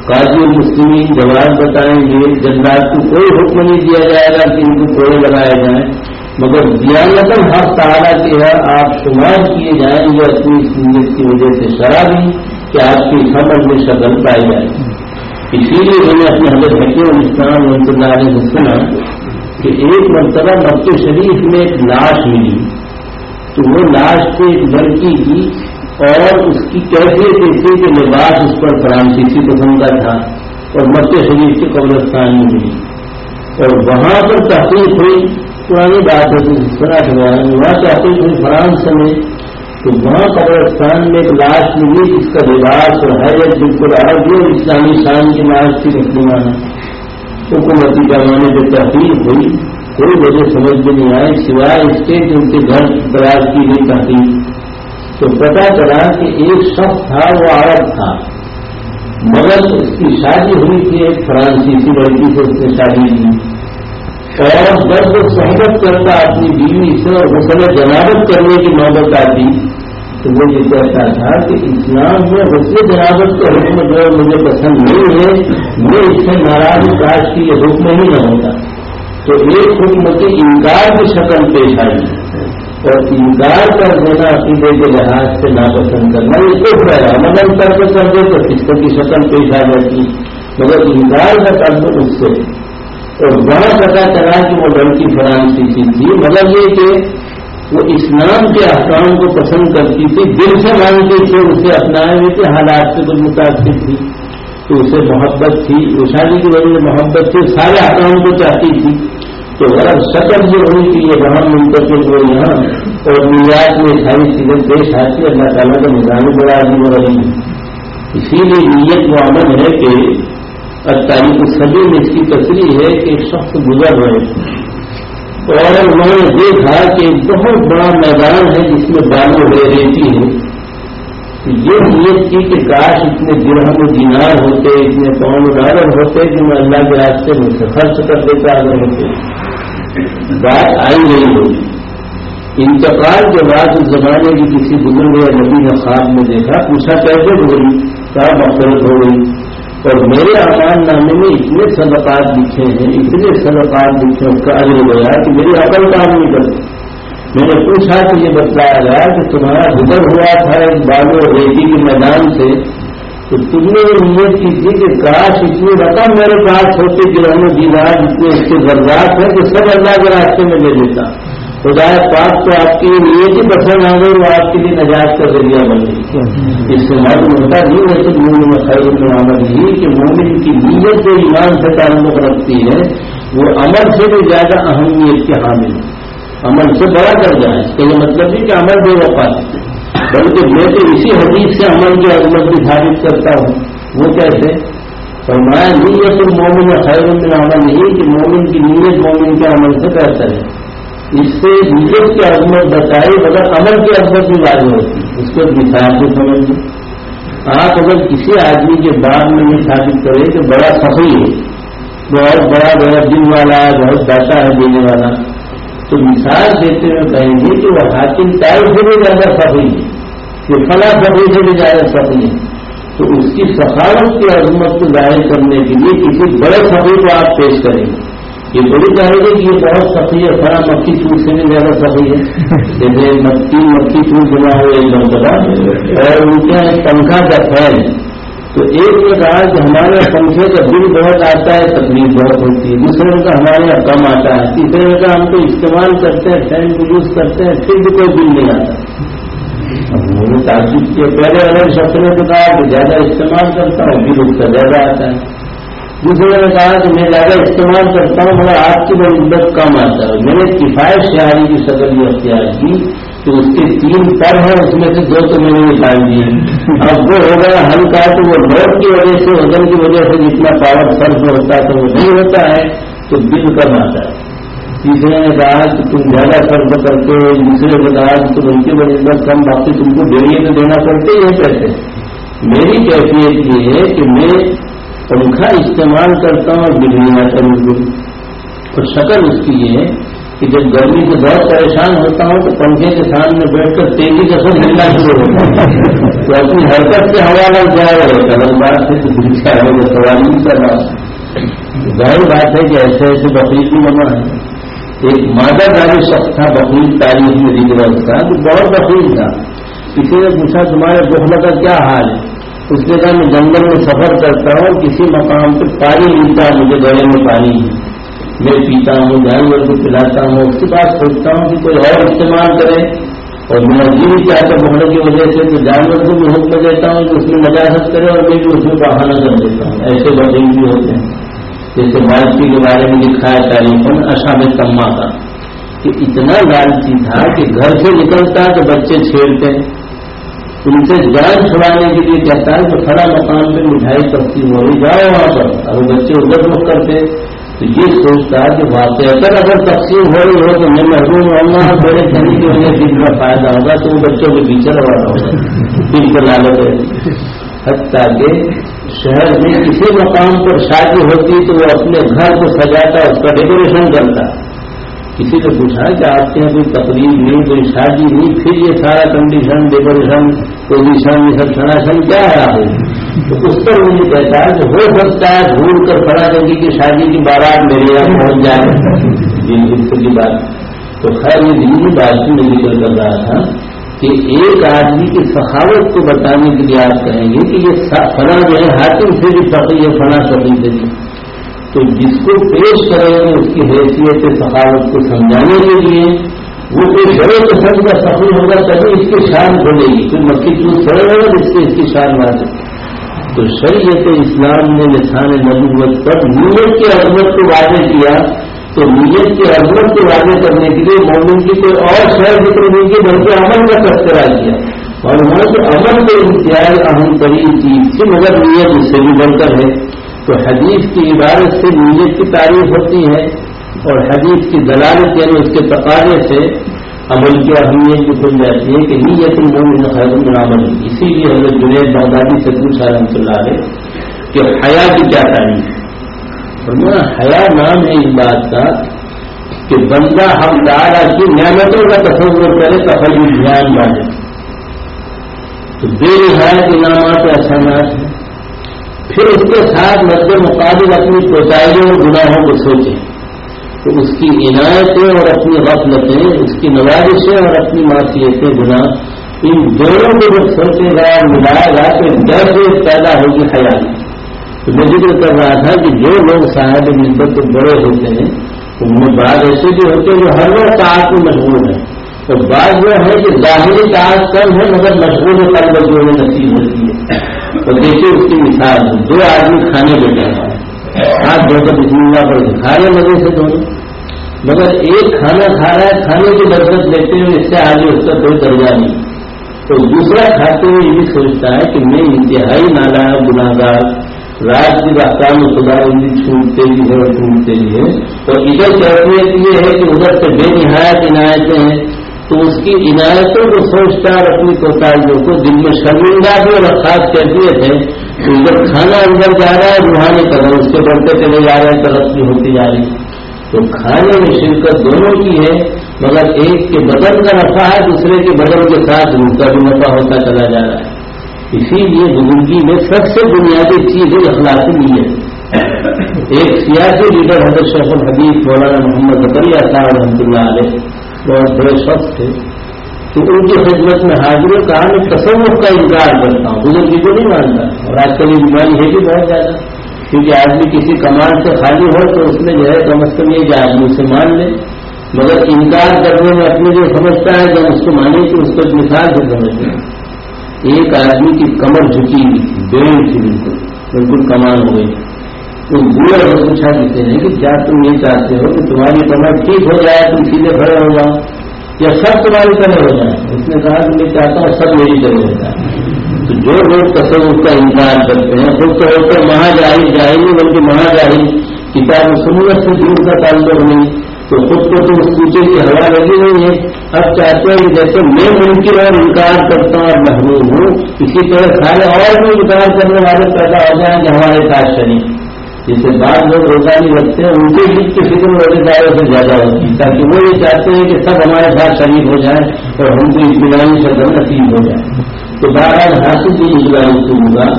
قاضی المسلمین جواز بتائیں گے جنگات کو کوئی حکم نہیں دیا جائے گا کہ ان کو کوڑے لگائے جائیں۔ مگر دیانت ہر تعالیٰ کے ہے آپ شمار کیے جائیں گے اپنی سنت کی وجہ سے شرابی کہ آپ کی سمجھ میں شکل پائی جائے۔ اسی لیے میں نے اپنے حضرت حکیم اسلام رحمۃ اللہ علیہ سنا کہ ایک مرتبہ مکہ شریف میں ایک لاش ملی۔ تو وہ لاش تھی ایک لڑکی کی اور اس کی کیفیت ایسی کہ لباس اس پر فرانسیسی قسم کا تھا اور مکہ شریف کے قبرستان میں ملی۔ اور وہاں پر تحقیق ہوئی پرانی بات ہے سنا وہاں تحقیق ہوئی فرانس میں تو وہاں قبرستان میں ایک لاش ملی جس کا لباس اور حیرت بالکل الگ جو اسلامی شان کی لاش کی مسلمان حکومتی پیمانے پہ تحقیق ہوئی۔ کوئی وجہ سمجھ میں نہیں آئی سوائے اس کے کہ ان کے گھر تلاش کی گئی تحقیق تو پتا چلا کہ ایک شخص تھا، وہ عرب تھا۔ مگر اس کی شادی ہوئی تھی ایک فرانسیسی لڑکی سے، اس نے شادی کی۔ اور جب صحبت کرتا اپنی بیوی سے اور مسئلہ جنابت کرنے کی نوبت آتی، تو وہ یہ کہتا تھا کہ اسلام میں غسل جنابت کا حکم جو مجھے پسند نہیں ہے وہ اس سے ناراض کاش کی یہ حکم ہی نہ ہوتا تو ایک حکم کی انکار کی شکل پیش آئی۔ اور انکار کر دینا عقیدے کے لحاظ سے ناپسند کرنا، یہ تو رہا مگر کر کے کر دے تو قسط کی شکل پیش آ جاتی۔ مگر انکار کا تعلق اس سے اور وہاں پتا چلا کہ وہ لڑکی فرانسی تھی۔ مگر یہ کہ وہ اسلام کے احکام کو پسند کرتی تھی، دل سے مانگتی تھی اسے اپنائے ہوئے تھے، حالات سے کچھ متاثر تھی۔ تو اسے محبت تھی، وہ شادی کی وجہ سے محبت تھی، سارے احکام کو چاہتی تھی۔ تو غرض شکل جو ہوئی تھی یہ وہاں منتقل ہو یہاں اور نیات میں ساری چیزیں پیش آتی اللہ تعالیٰ کا نظام بڑا عظیم ہو رہی ہے اسی لیے نیت وہ عمل ہے کہ تاریخ سبھی میں اس کی تصریح ہے کہ ایک شخص گزر رہے اور انہوں نے دیکھا کہ ایک بہت بڑا میدان ہے جس میں بالو رہ رہتی ہے یہ نیت کی کہ کاش اتنے گرہ میں دینار ہوتے، اتنے پاؤنڈ ڈالر ہوتے کہ میں اللہ کے راستے میں سے خرچ کر دیتا اگر ہوتے۔ بات آئی نہیں ہوگی انتقال کے بعد اس زمانے کی کسی بزرگ یا نبی نے خواب میں دیکھا، پوچھا کیسے ہو گئی کیا مقصد ہو گئی۔ اور میرے آمان نامے میں اتنے صدقات لکھے ہیں، اتنے صدقات لکھے اس کا ہو گیا کہ میری عقل کام نہیں کرتی۔ میں نے پوچھا کہ یہ بتلایا گیا کہ تمہارا گزر ہوا تھا ایک بالو ریتی کے میدان سے، تو تم نے نیت کی تھی کہ کاش اتنی رقم میرے پاس ہوتی، کہ ہمیں دیدار جتنے اس کے ضروریات ہیں کہ سب اللہ کے راستے میں لے لیتا۔ ہدایت پاک تو آپ کی نیت ہی پسند آ گئی وہ آپ کے لیے نجات کا ذریعہ بن گئی۔ اس سے معلوم ہوتا نہیں ہے کہ مومن میں میں عمل ہی کہ مومن کی نیت جو ایمان سے تعلق رکھتی ہے، وہ عمل سے بھی زیادہ اہمیت کے حامل ہے۔ عمل سے بڑا کر جائے اس کا یہ مطلب نہیں کہ عمل بے وفا بلکہ میں تو اسی حدیث سے عمل کی عظمت بھی ثابت کرتا ہوں۔ وہ کیسے؟ فرمایا نیت المومن خیر میں عمل نہیں کہ مومن کی نیت مومن کے عمل سے بہتر ہے۔ اس سے نیت کی عظمت بتائی، مگر عمل کی عظمت بھی واضح ہوتی ہے اس کو مثال سے سمجھیں آپ اگر کسی آدمی کے بعد میں یہ ثابت کرے کہ بڑا سفری ہے، بہت بڑا بڑا دن والا ہے بہت بیٹا ہے دینے والا، تو مثال دیتے ہوئے کہیں گے کہ وہ حاکم تائر سے بھی زیادہ سفری ہے، کہ فلاں سفری سے بھی زیادہ سفری ہے۔ تو اس کی سفارت کی عظمت کو ظاہر کرنے کے لیے کسی بڑے سفری کو آپ پیش کریں۔ گے یہ بڑی چاہے گی کہ یہ بہت سفی ہے فلاں مکھی چوٹ سے بھی زیادہ سفی ہے۔ جیسے مکی مکھی چوٹ جمع ہو ایک دم پتا اور ان کے پنکھا کا پھیل تو ایک نے کہا کہ ہمارے پنکھے کا بل بہت آتا ہے، تکلیف بہت ہوتی ہے۔ دوسرے کا ہمارے یہاں کم آتا ہے۔ تیسرے کا ہم کو استعمال کرتے ہیں فین کو یوز کرتے ہیں، پھر بھی کوئی بل نہیں آتا۔ نے تعجب کیا پہلے الگ شخص نے تو کہا کہ زیادہ استعمال کرتا ہوں بل اس کا زیادہ آتا ہے۔ دوسرے نے کہا کہ میں زیادہ استعمال کرتا ہوں، مگر آپ کی بڑی مدد کم آتا ہے۔ میں نے کفایت شہری کی شکل یہ اختیار کی کہ اس کے تین پر ہیں، اس میں سے دو تو میں نے نکال دیے۔ اب وہ ہو گیا ہلکا تو وہ لوٹ کی وجہ سے، وزن کی وجہ سے جتنا پاور سرف ہوتا ہے تو وہ نہیں ہوتا ہے، تو بل کم آتا ہے۔ تیسرے نے کہا کہ تم زیادہ سرف کرتے ہو، دوسرے نے کہا کہ تم ان کی وجہ کم باقی تم کو ڈیری تو دینا پڑتے ہی پیسے۔ میری کیفیت یہ ہے کہ میں پنکھا استعمال کرتا ہوں اور بجلی آتا بالکل اور شکل اس کی یہ ہے کہ جب گرمی سے بہت پریشان ہوتا ہوں تو پنکھے کے سامنے بیٹھ کر تیزی کا سب ملنا شروع ہوتا ہے۔ تو اپنی حرکت سے ہوا لگ جائے گا بات سے تو دل سے آئے گا سوال نہیں کر رہا۔ ظاہر بات ہے کہ ایسے ایسے بقرعید بھی بنا ہے۔ ایک مادہ داری شخص تھا بقرعید تاریخ میں ذکر اس کا تو بہت بقرعید تھا۔ کسی نے پوچھا، تمہارے دخلا کا کیا حال ہے؟ اس جگہ میں جنگل میں سفر کرتا ہوں، کسی مقام پہ پانی ملتا ہے، مجھے گلے میں پانی۔ میں پیتا ہوں، جانور کو پلاتا ہوں، اس کے بعد سوچتا ہوں کہ کوئی اور استعمال کرے۔ اور میں جی بھی چاہتا ہونے کی وجہ سے تو جانور کو بھی حکم دیتا ہوں کہ اس میں مجازت کرے اور میں بھی اس میں بہانا کر دیتا ہوں۔ ایسے بدل بھی ہوتے ہیں۔ جیسے مالکی کے بارے میں لکھا ہے تعلیم اشا میں کما کا کہ اتنا لالچی تھا کہ گھر سے نکلتا تو بچے چھیڑتے۔ ہیں ان سے جان چھڑانے کے لیے کہتا ہے کہ کھڑا مکان پہ مٹھائی تقسیم ہو رہی جاؤ وہاں پر۔ اگر بچے ادھر رخ کرتے۔ تو یہ سوچتا ہے کہ واقع اگر تقسیم ہو رہی ہو تو میں محروم ہونا بڑے کھانے کی وجہ سے اتنا فائدہ ہوگا۔ تو وہ بچوں کے پیچھے روانا ہوگا۔ دل کو لالت ہے۔ حتیٰ کہ شہر میں کسی مقام پر شادی ہوتی تو وہ اپنے گھر کو سجاتا اس کا ڈیکوریشن کرتا۔ کسی نے پوچھا کہ آپ کے یہاں کوئی تقریب نہیں، کوئی شادی نہیں پھر یہ سارا کنڈیشن ڈیکوریشن پوزیشن یہ سب سناشن کیا ہے آپ تو اس پر مجھے کہتا ہے کہ ہو سکتا ہے بھول کر کھڑا کرنے کی شادی کی بارات میرے یہاں پہنچ جائے۔ جی، جن کی بات۔ تو خیر، یہ دن بات بھی میں ذکر کر رہا تھا کہ ایک آدمی کی سخاوت کو بتانے کے لیے آپ کہیں گے کہ یہ فلاں جو ہے، حاکم سے بھی فقی ہے، فلاں شبی سے بھی۔ تو جس کو پیش کریں گے اس کی حیثیت سخاوت کو سمجھانے کے لیے، وہ کوئی بڑے قسم کا سفر ہوگا، تبھی اس کی شان کھولے گی۔ کوئی مکھی چوز کرے گا جس سے اس کی شان بنا سکے تو شریعت اسلام نے لسان نبوت پر نیت کی عظمت کو واضح کیا۔ تو نیت کی عظمت کو واضح کرنے کے لیے مومن کی کوئی اور شہر ذکر نہیں کی، بلکہ عمل کا تذکرہ کیا۔ اور وہاں سے عمل کے امتیاز اہم ترین چیز تھی، مگر نیت اس سے بھی بڑھ کر ہے۔ تو حدیث کی عبادت سے نیت کی تعریف ہوتی ہے اور حدیث کی دلالت یعنی اس کے تقاضے سے عمل کی اہمیت بھی کھل جاتی ہے کہ نیت المومن خیر العمل اسی لیے ہم جنید بغدادی سے پوچھا رحمۃ اللہ علیہ کہ حیا کی کیا تعریف ہے۔ حیا نام ہے اس بات کا کہ بندہ ہم دارا کی نعمتوں کا تصور کرے تفریح دھیان ڈالے تو بے نہایت انعامات احسانات ہیں پھر اس کے ساتھ مد مقابل اپنی کوتاہیوں اور گناہوں کو سوچیں۔ تو اس کی عنایتیں اور اپنی غفلتیں، اس کی نوازشیں اور اپنی معاشیتیں گناہ، ان دونوں کو جب سوچے گا اور ملائے گا تو ڈر سے پیدا ہوگی خیال۔ تو میں ذکر کر رہا تھا کہ جو لوگ صاحب نسبت بڑے ہوتے ہیں، ان میں بعض ایسے بھی ہوتے ہیں جو ہر وقت آگ میں مشغول ہیں۔ تو بعض وہ ہے کہ ظاہری آگ کم ہے، مگر مشغول کر جو میں نصیب ہوتی ہے۔ تو دیکھیے اس کی مثال دو آدمی کھانے بیٹھے ہیں۔ ہاتھ دھو کر بسم اللہ پر کھا رہے مزے سے دونوں مگر ایک کھانا کھا رہا ہے، کھانے کی برکت لیتے ہوئے اس سے آگے اس کا کوئی درجہ نہیں۔ تو دوسرا کھاتے ہوئے یہ بھی سوچتا ہے کہ میں انتہائی نالا گناگار رات کی میں خدا چھوٹتے بھی ہے اور چھوٹتے بھی ہے اور ادھر کیفیت یہ ہے کہ ادھر سے بے نہایت عنایتیں ہیں۔ تو اس کی عنایتوں کو سوچتا اور اپنی کوتاہیوں کو دل میں شرمندہ بھی اور خاص کیفیت ہے تو ادھر کھانا اندر جا رہا ہے روحانی قدر اس کے بڑھتے چلے جا رہے ہیں، ترقی ہوتی جا رہی تو کھانے میں شرکت دونوں کی ہے، مگر ایک کے بدن کا نفع ہے، دوسرے کے بدن کے ساتھ روح کا بھی نفع ہوتا چلا جا رہا ہے۔ اسی لیے بزرگی میں سب سے بنیادی چیز ہے اخلاقی نیت ایک سیاسی لیڈر حضرت شیخ الحبیب مولانا محمد زبری صاحب رحمۃ اللہ علیہ بہت بڑے شخص تھے تو ان کی خدمت میں حاضر کہا میں تصور کا انکار کرتا ہوں بزرگی کو نہیں مانتا۔ اور آج کل یہ بیماری ہے بھی بہت زیادہ۔ کیونکہ آدمی کسی کمانڈ سے خالی ہو تو اس میں جو ہے کم از کم یہ کہ آدمی اسے مان لے۔ مگر انکار کرنے میں اپنے جو سمجھتا ہے، جب اس کو مانے کہ اس کو مثال سے سمجھتے ہیں۔ ایک آدمی کی کمر جھکی ہوئی تھی بیڑ تھی بالکل بالکل کمان ہو گئی۔ تو بوڑھے ہو پوچھا دیتے ہیں کہ کیا تم یہ چاہتے ہو کہ تمہاری کمر ٹھیک ہو جائے، تم سیدھے کھڑے ہو جاؤ، یا سب تمہاری طرح ہو جائے؟ اس نے کہا کہ میں چاہتا ہوں سب میری طرح ہو جائے۔ تو جو لوگ تصور کا انکار کرتے ہیں، خود تو ہوتے مہا جاہی جاہی نہیں بلکہ مہا جاہی کتاب سنت سے دور کا تعلق نہیں۔ تو خود کو تو اس پوچھے کی ہوا لگی نہیں ہے۔ اب چاہتے ہیں کہ جیسے میں ممکن اور انکار کرتا ہوں اور محروم ہوں، اسی طرح سارے اور بھی انکار کرنے والے پیدا ہو جائیں کہ ہمارے ساتھ شریف جسے بعض لوگ روزہ نہیں رکھتے ہیں، ان کے ہی کی فکر روزے داروں سے زیادہ ہوتی ہے تاکہ وہ یہ چاہتے ہیں کہ سب ہمارے ساتھ شریف ہو جائیں اور ہم کو اطمینانی سے نصیب ہو جائے۔ تو بہرحال حاصل کی اجلاس سے ہوگا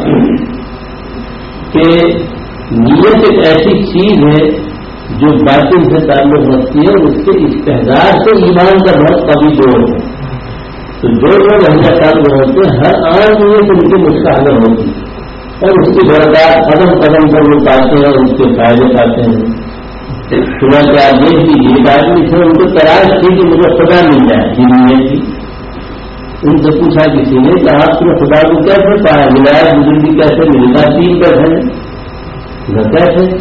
کہ نیت ایک ایسی چیز ہے جو باطل سے تعلق رکھتی ہے اس کے استحدار سے ایمان کا بہت کبھی جوڑ ہے۔ تو جو لوگ ہمیشہ تعلق ہوتے ہیں، ہر آن میں ان کی مستحل ہوتی ہے۔ اور اس کی برکات قدم قدم پر وہ پاتے ہیں، اس کے فائدے پاتے ہیں۔ صبح کے آدمی کی ایک آدمی سے ان کو تلاش تھی کہ مجھے خدا مل جائے جی دنیا کی جی۔ ان سے پوچھا کسی نے کہ آپ نے خدا کو کیسے پایا؟ ملایا بزرگی کیسے ملتا؟ تین کیسے کیسے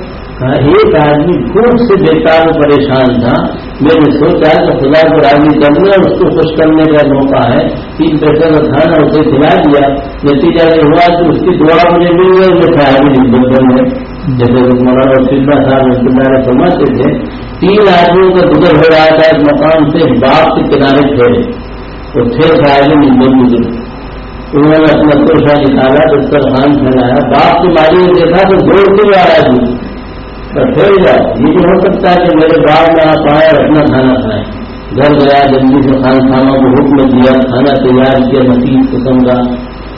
ایک آدمی خوب سے بیکار پریشان تھا۔ میں نے سوچا کہ خدا کو راضی کرنے اور اس کو خوش کرنے کا موقع ہے۔ تین پیسے کا کھانا اسے کھلا دیا۔ نتیجہ یہ ہوا کہ اس کی دعا مجھے مل گئی میں کھایا بھی نہیں میں جیسے مولانا سلبا صاحب میرے سماتے تھے، تین آدمیوں کا گزر ہو رہا تھا، ایک مقام سے باپ کے کنارے ٹھہرے تو تھے صاحب ممبئی گزر انہوں نے اپنا کوشا نکالا دفتر خان پھیلایا۔ باپ کی مالی نے دیکھا تو دوڑ کے آیا دودھ پھر جائے یہ بھی ہو سکتا ہے کہ میرے باغ میں آپ آئے اور اپنا کھانا کھائیں گھر گیا، جلدی سے خان خانوں کو حکم دیا، کھانا تیار کیا، نفیس قسم کا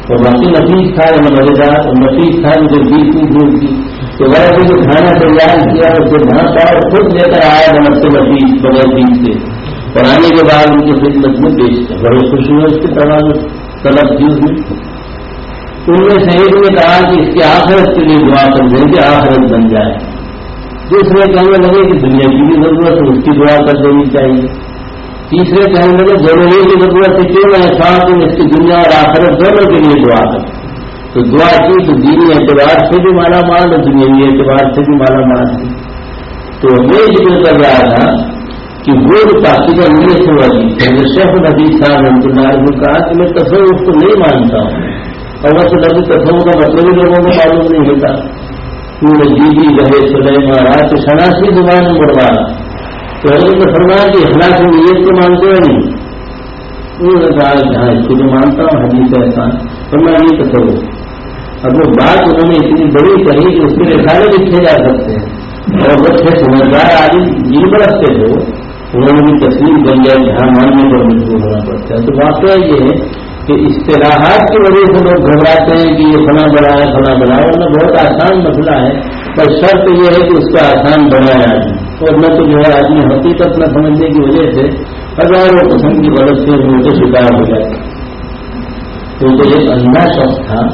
اور باقی نفیس تھا یا مزیدار اور نفیس تھا مجھے بیس کی دور کی تو ویسے جو کھانا تیار کیا اسے ڈھانپا اور خود لے کر آیا نمک سے نفیس بغیر بیس سے اور آنے کے بعد ان کی خدمت میں پیش کیا۔ بڑے خوشی ہوئے اس کے طرح طلب کی میں ان میں سے ایک نے کہا کہ اس کی آخرت کے لیے دعا کر دیں کہ آخرت بن جائے۔ دوسرے کہنے لگے کہ دنیا کی بھی ضرورت ہے، اس کی دعا کر دینی چاہیے۔ تیسرے کہنے لگے ضروری کی ضرورت ہے، کیوں میں ساتھ ہوں اس کی دنیا اور آخرت دونوں کے لیے دعا کر تو دعا کی تو دینی اعتبار سے بھی مالا مال اور دنیا اعتبار سے بھی مالا مال تھی تو یہ ذکر کر رہا تھا کہ وہ جو پاکستہ نیت جی شیخ نبی صاحب رحمۃ اللہ نے کہا کہ میں تصور اس کو نہیں مانتا ہوں۔ اور وہ نبی تصور کا مطلب ہی لوگوں کو معلوم نہیں ہوتا۔ پورے جی جی رہے سلے رات شناسی زبان مروا تو حضرت نے فرمایا کہ اخلاق نیت کو مانتے ہو نہیں انہوں نے کہا ہاں اس کو مانتا ہوں، حدیث احسان فرمایا نہیں تو کرو۔ اب وہ بات انہوں نے اتنی بڑی کہی کہ اس کے رسالے لکھے جا سکتے ہیں۔ اور وہ تھے سمجھدار آدمی، جن برستے تھے۔ انہوں نے بھی تصویر بن جائے جہاں ماننے پر مجبور ہونا پڑتا ہے۔ تو واقعہ یہ ہے کہ اصطلاحات کی وجہ سے لوگ گھبراتے ہیں کہ یہ فنا بڑا ہے فنا بڑا ہے ورنہ بہت آسان مسئلہ ہے، پر شرط یہ ہے کہ اس کا آسان بنایا آدمی اور نہ تو جو ہے آدمی حقیقت نہ سمجھنے کی وجہ سے ہزاروں قسم کی مدد سے ان کے شکار ہو جاتے تو جو ایک اندھا شخص تھا،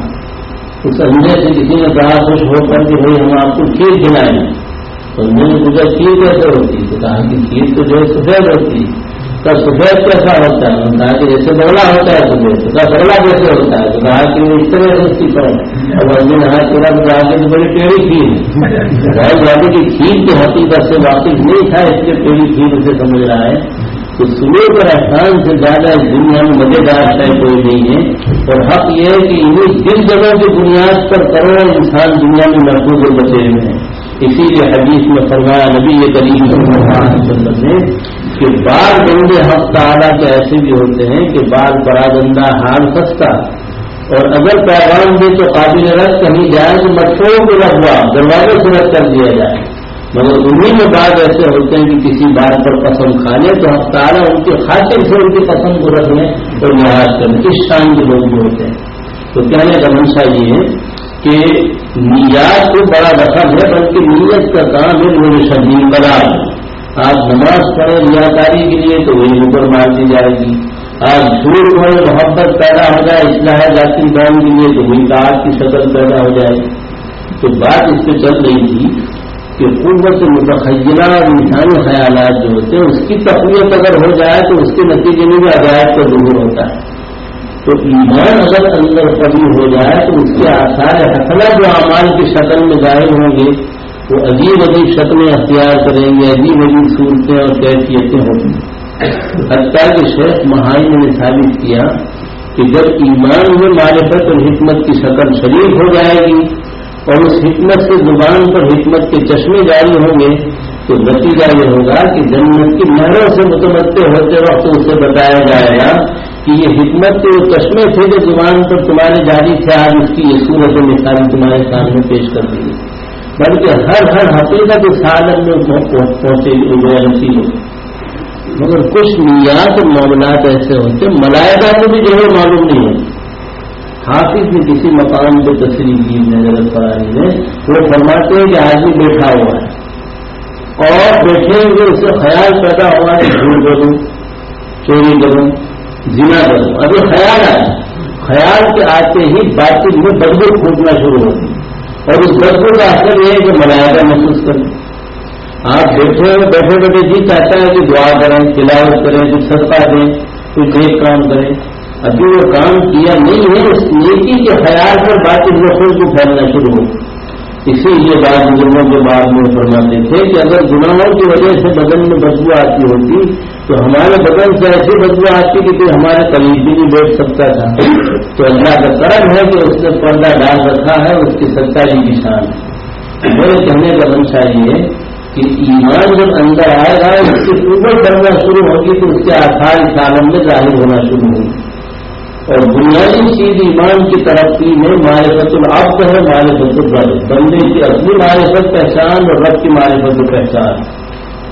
اس اندھے سے کسی نے کہا، خوش ہو کر کہ بھائی ہم آپ کو کھیر کھلائیں۔ تو میں نے پوچھا، کھیر کیسے ہوتی؟ تو کہا کہ کھیر تو جو ہے سفید ہوتی۔ تو سفید کیسا ہوتا ہے کہا کہ جیسے بگلا ہوتا ہے سفید تو کہا بگلا کیسے ہوتا ہے، تو کہا کہ اس طرح سے اس کی فرق اور نے کہا کہ بڑی ٹیڑھی کھیر ظاہر بات ہے کہ کھیر کی حقیقت سے واقف نہیں تھا، اس لیے ٹیڑھی کھیر اسے سمجھ رہا ہے۔ تو سلو پر احسان سے زیادہ اس دنیا میں مزیدار شاید کوئی نہیں ہے۔ اور حق یہ ہے کہ انہیں جن جگہوں کی بنیاد پر کروڑوں انسان دنیا میں محفوظ اور بچے ہوئے ہیں۔ اسی لیے حدیث میں فرمایا نبی یہ کریم وسلم نے کہ بال گندے حق تعالیٰ کے ایسے بھی ہوتے ہیں کہ بال بڑا گندا حال سستا اور اگر پیغام دے تو قابل رکھ کہیں جائے تو مٹروں کو رکھوا دروازے سے رکھ کر دیا جائے۔ مگر انہیں میں بعد ایسے ہوتے ہیں کہ کسی بات پر قسم کھا لیں تو ہم تارا ان کی خاطر سے ان کی قسم کو رکھ لیں اور ناراض کریں۔ اس شان کے لوگ بھی ہوتے ہیں۔ تو کہنے کا منشا یہ ہے کہ نیات کو بڑا رقم ہے، بلکہ نیت کا کام ہے وہ شدید بنا آپ نماز پڑھیں ریاکاری کے لیے تو وہی اوپر مار دی جائے گی۔ آج جھوٹ میں محبت پیدا ہو جائے، اصلاح جاتی بہن کے لیے تو وہی کاٹ کی شکل پیدا ہو جائے۔ تو بات اس پہ چل رہی تھی کہ قوت متخیلہ اور انسانی خیالات جو ہوتے ہیں، اس کی تقویت اگر ہو جائے تو اس کے نتیجے میں بھی عجائب کا ظہور ہوتا ہے۔ تو ایمان اگر اندر کبھی ہو جائے تو اس کے آثار حسنا جو اعمال کی شکل میں ظاہر ہوں گے، وہ عجیب عجیب شکلیں اختیار کریں گے، عجیب عجیب صورتیں اور کیفیتیں ہوتی حتیٰ کہ شیخ مہائی نے ثابت کیا کہ جب ایمان میں معرفت اور حکمت کی شکل شریک ہو جائے گی اور اس حکمت سے زبان پر حکمت کے چشمے جاری ہوں گے، تو نتیجہ یہ ہوگا کہ جنت کی نہروں سے متمدے ہوتے وقت اسے بتایا جائے گا کہ یہ حکمت کے وہ چشمے تھے جو زبان پر تمہارے جاری تھے، آج اس کی یہ صورت مثال تمہارے سامنے پیش کر دی بلکہ ہر ہر حقیقت اس حالت میں پہنچے نصیب ہو۔ مگر کچھ نیات اور معاملات ایسے ہوتے ملائکہ کو بھی جو ہے معلوم نہیں ہوتی حافظ نے کسی مقام پہ تصریح کی نظر فرانی میں وہ فرماتے ہیں کہ آدمی بیٹھا ہوا ہے۔ اور بیٹھے ہوئے اس سے خیال پیدا ہوا ہے، جھوٹ کروں چوری کروں۔ جنا کروں ابھی خیال آئے خیال کے آتے ہی بات چیت میں بدبو پھوٹنا شروع ہوتی اور اس بدبو کا اثر یہ ہے کہ ملازہ محسوس کریں۔ آپ بیٹھے ہوئے، بیٹھے بیٹھے جی چاہتا ہے کہ دعا کریں، تلاوت کریں کچھ سستا دیں کچھ ایک کام کریں۔ ابھی وہ کام کیا نہیں ہے، اس نیکی کے خیال پر باقی لوگوں کو پھیلنا شروع ہو اسی لیے بات بزرگوں کے بعد میں فرماتے تھے کہ اگر گناہوں کی وجہ سے بدن میں بدبو آتی ہوتی، تو ہمارے بدن سے ایسی بدبو آتی کہ کوئی ہمارے قریب بھی نہیں بیٹھ سکتا تھا۔ تو اللہ کا کرم ہے کہ اس نے پردہ ڈال رکھا ہے، اس کی ستاری کی شان ہے۔ میرے کہنے کا منشا یہ ہے کہ ایمان جب اندر آئے گا، اس کی اوپر کرنا شروع ہوگی تو اس کے آسان سالم میں ظاہر ہونا شروع ہوگی۔ اور بنیادی چیز ایمان کی ترقی میں معرفت العبد ہے، معرفت الرب بندے کی اپنی معرفت پہچان اور رب کی معرفت پہچان۔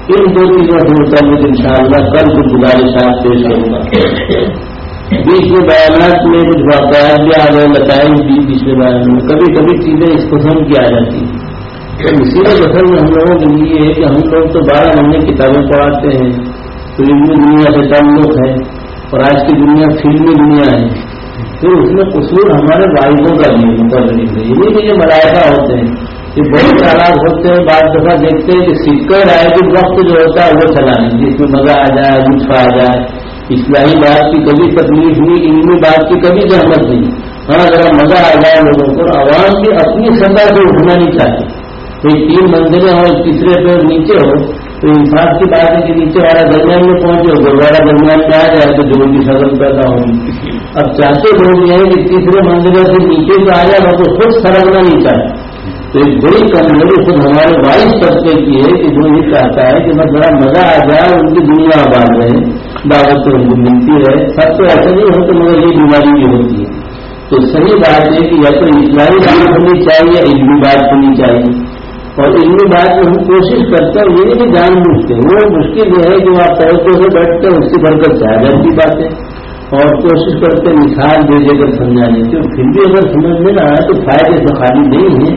ان دو چیزوں سے متعلق ان شاء اللہ کل کچھ گزارشات پیش کروں گا۔ بیچ میں بیانات میں کچھ واقعات بھی آ گئے نتائج بھی پچھلے بیان میں۔ کبھی کبھی چیزیں اس قسم کی آ جاتی ہیں۔ اسی میں اصل میں ہم لوگوں کے لیے ہے کہ ہم لوگ تو بارہ مہینے کتابیں پڑھاتے ہیں، تو علمی دنیا سے تعلق ہے۔ اور آج کی دنیا فلمی دنیا ہے۔ پھر اس میں قصور ہمارے والدوں کا بھی مقرر ہے۔ یہ نہیں کہ ملائقہ ہوتے ہیں۔ یہ بہت تعداد ہوتے ہیں، بعض دفعہ دیکھتے ہیں کہ سیکھ کر آئے گی وقت جو ہوتا ہے وہ چلانے جس میں مزہ آ جائے، لطف آ جائے۔ اسلامی بات کی کبھی تکلیف نہیں علمی بات کی کبھی زحمت نہیں۔ ہاں ذرا مزہ آ جائے لوگوں کو، عوام کی اپنی سطح سے اٹھنا نہیں چاہتے۔ کوئی تین منزلیں ہو تیسرے پہ نیچے ہو تو انصاف کی بات ہے کہ نیچے والا درمیان میں پہنچے اور گردوارا درمیان میں آ جائے تو جو کی شکل پیدا ہوگی۔ اب چاہتے لوگ یہ ہے کہ تیسرے منزلوں سے نیچے سے آ جائے تو خود سرگنا نہیں چاہے تو ایک بڑی کمزوری خود ہمارے بائیس طبقے کی ہے کہ جو یہ چاہتا ہے کہ بس بڑا مزہ آ جائے، ان کی دنیا آباد رہے، دعوت تو ان کو ملتی ہے سب تو ایسا نہیں ہوتا مگر یہ بیماری بھی ہوتی ہے۔ تو صحیح بات ہے کہ یا تو اسلامی بات ہونی چاہیے یا علمی بات ہونی چاہیے۔ اور علمی بات میں ہم کوشش کرتے ہیں، یہ بھی جان بوجھتے ہیں۔ وہ مشکل یہ ہے کہ آپ پہلے سے بیٹھتے ہیں، اس کی برکت سے آ جاتی باتیں۔ اور کوشش کرتے ہیں، مثال دے دے کر سمجھانے کی پھر بھی اگر سمجھ میں نہ آئے تو فائدے سے خالی نہیں ہے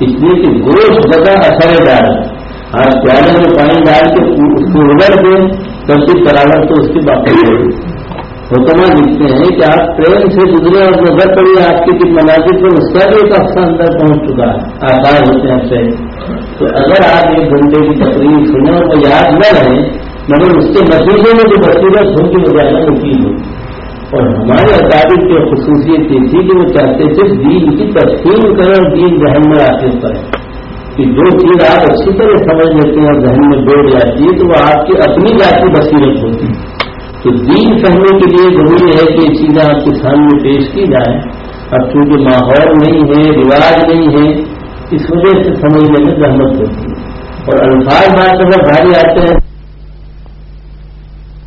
اس لیے کہ گوشت زیادہ اثر ڈال۔ آپ پیالے میں پانی ڈال کے اس کو اگڑ دیں تب بھی کراوٹ تو اس کی بات حکمہ لکھتے ہیں کہ آپ ٹرین سے گزرے اور نظر پڑی، آپ کی کن مناظر پر اس کا بھی ایک افسر اندر پہنچ چکا۔ ہے آسان ہوتے ہیں تو اگر آپ ایک گھنٹے کی تقریر سنیں اور یاد نہ رہیں، مگر اس کے نتیجے میں جو بصیرت ہو کہ وہ زیادہ مفید ہو اور ہمارے اکادر کی خصوصیت یہ تھی کہ وہ چاہتے تھے دین کی تقسیم کریں اور دین ذہن میں حاصل کریں۔ کہ جو چیز آپ اچھی طرح سمجھ لیتے ہیں اور ذہن میں بیٹھ جاتی ہے، تو وہ آپ کی اپنی ذاتی بصیرت ہوتی ہے۔ تو دین سمجھنے کے لیے ضروری ہے کہ یہ چیزیں آپ کے سامنے پیش کی جائیں۔ اب چونکہ ماحول نہیں ہے، رواج نہیں ہے اس وجہ سے سمجھنے میں زحمت ہوتی ہے۔ اور الفاظ بات اگر بھاری آتے ہیں۔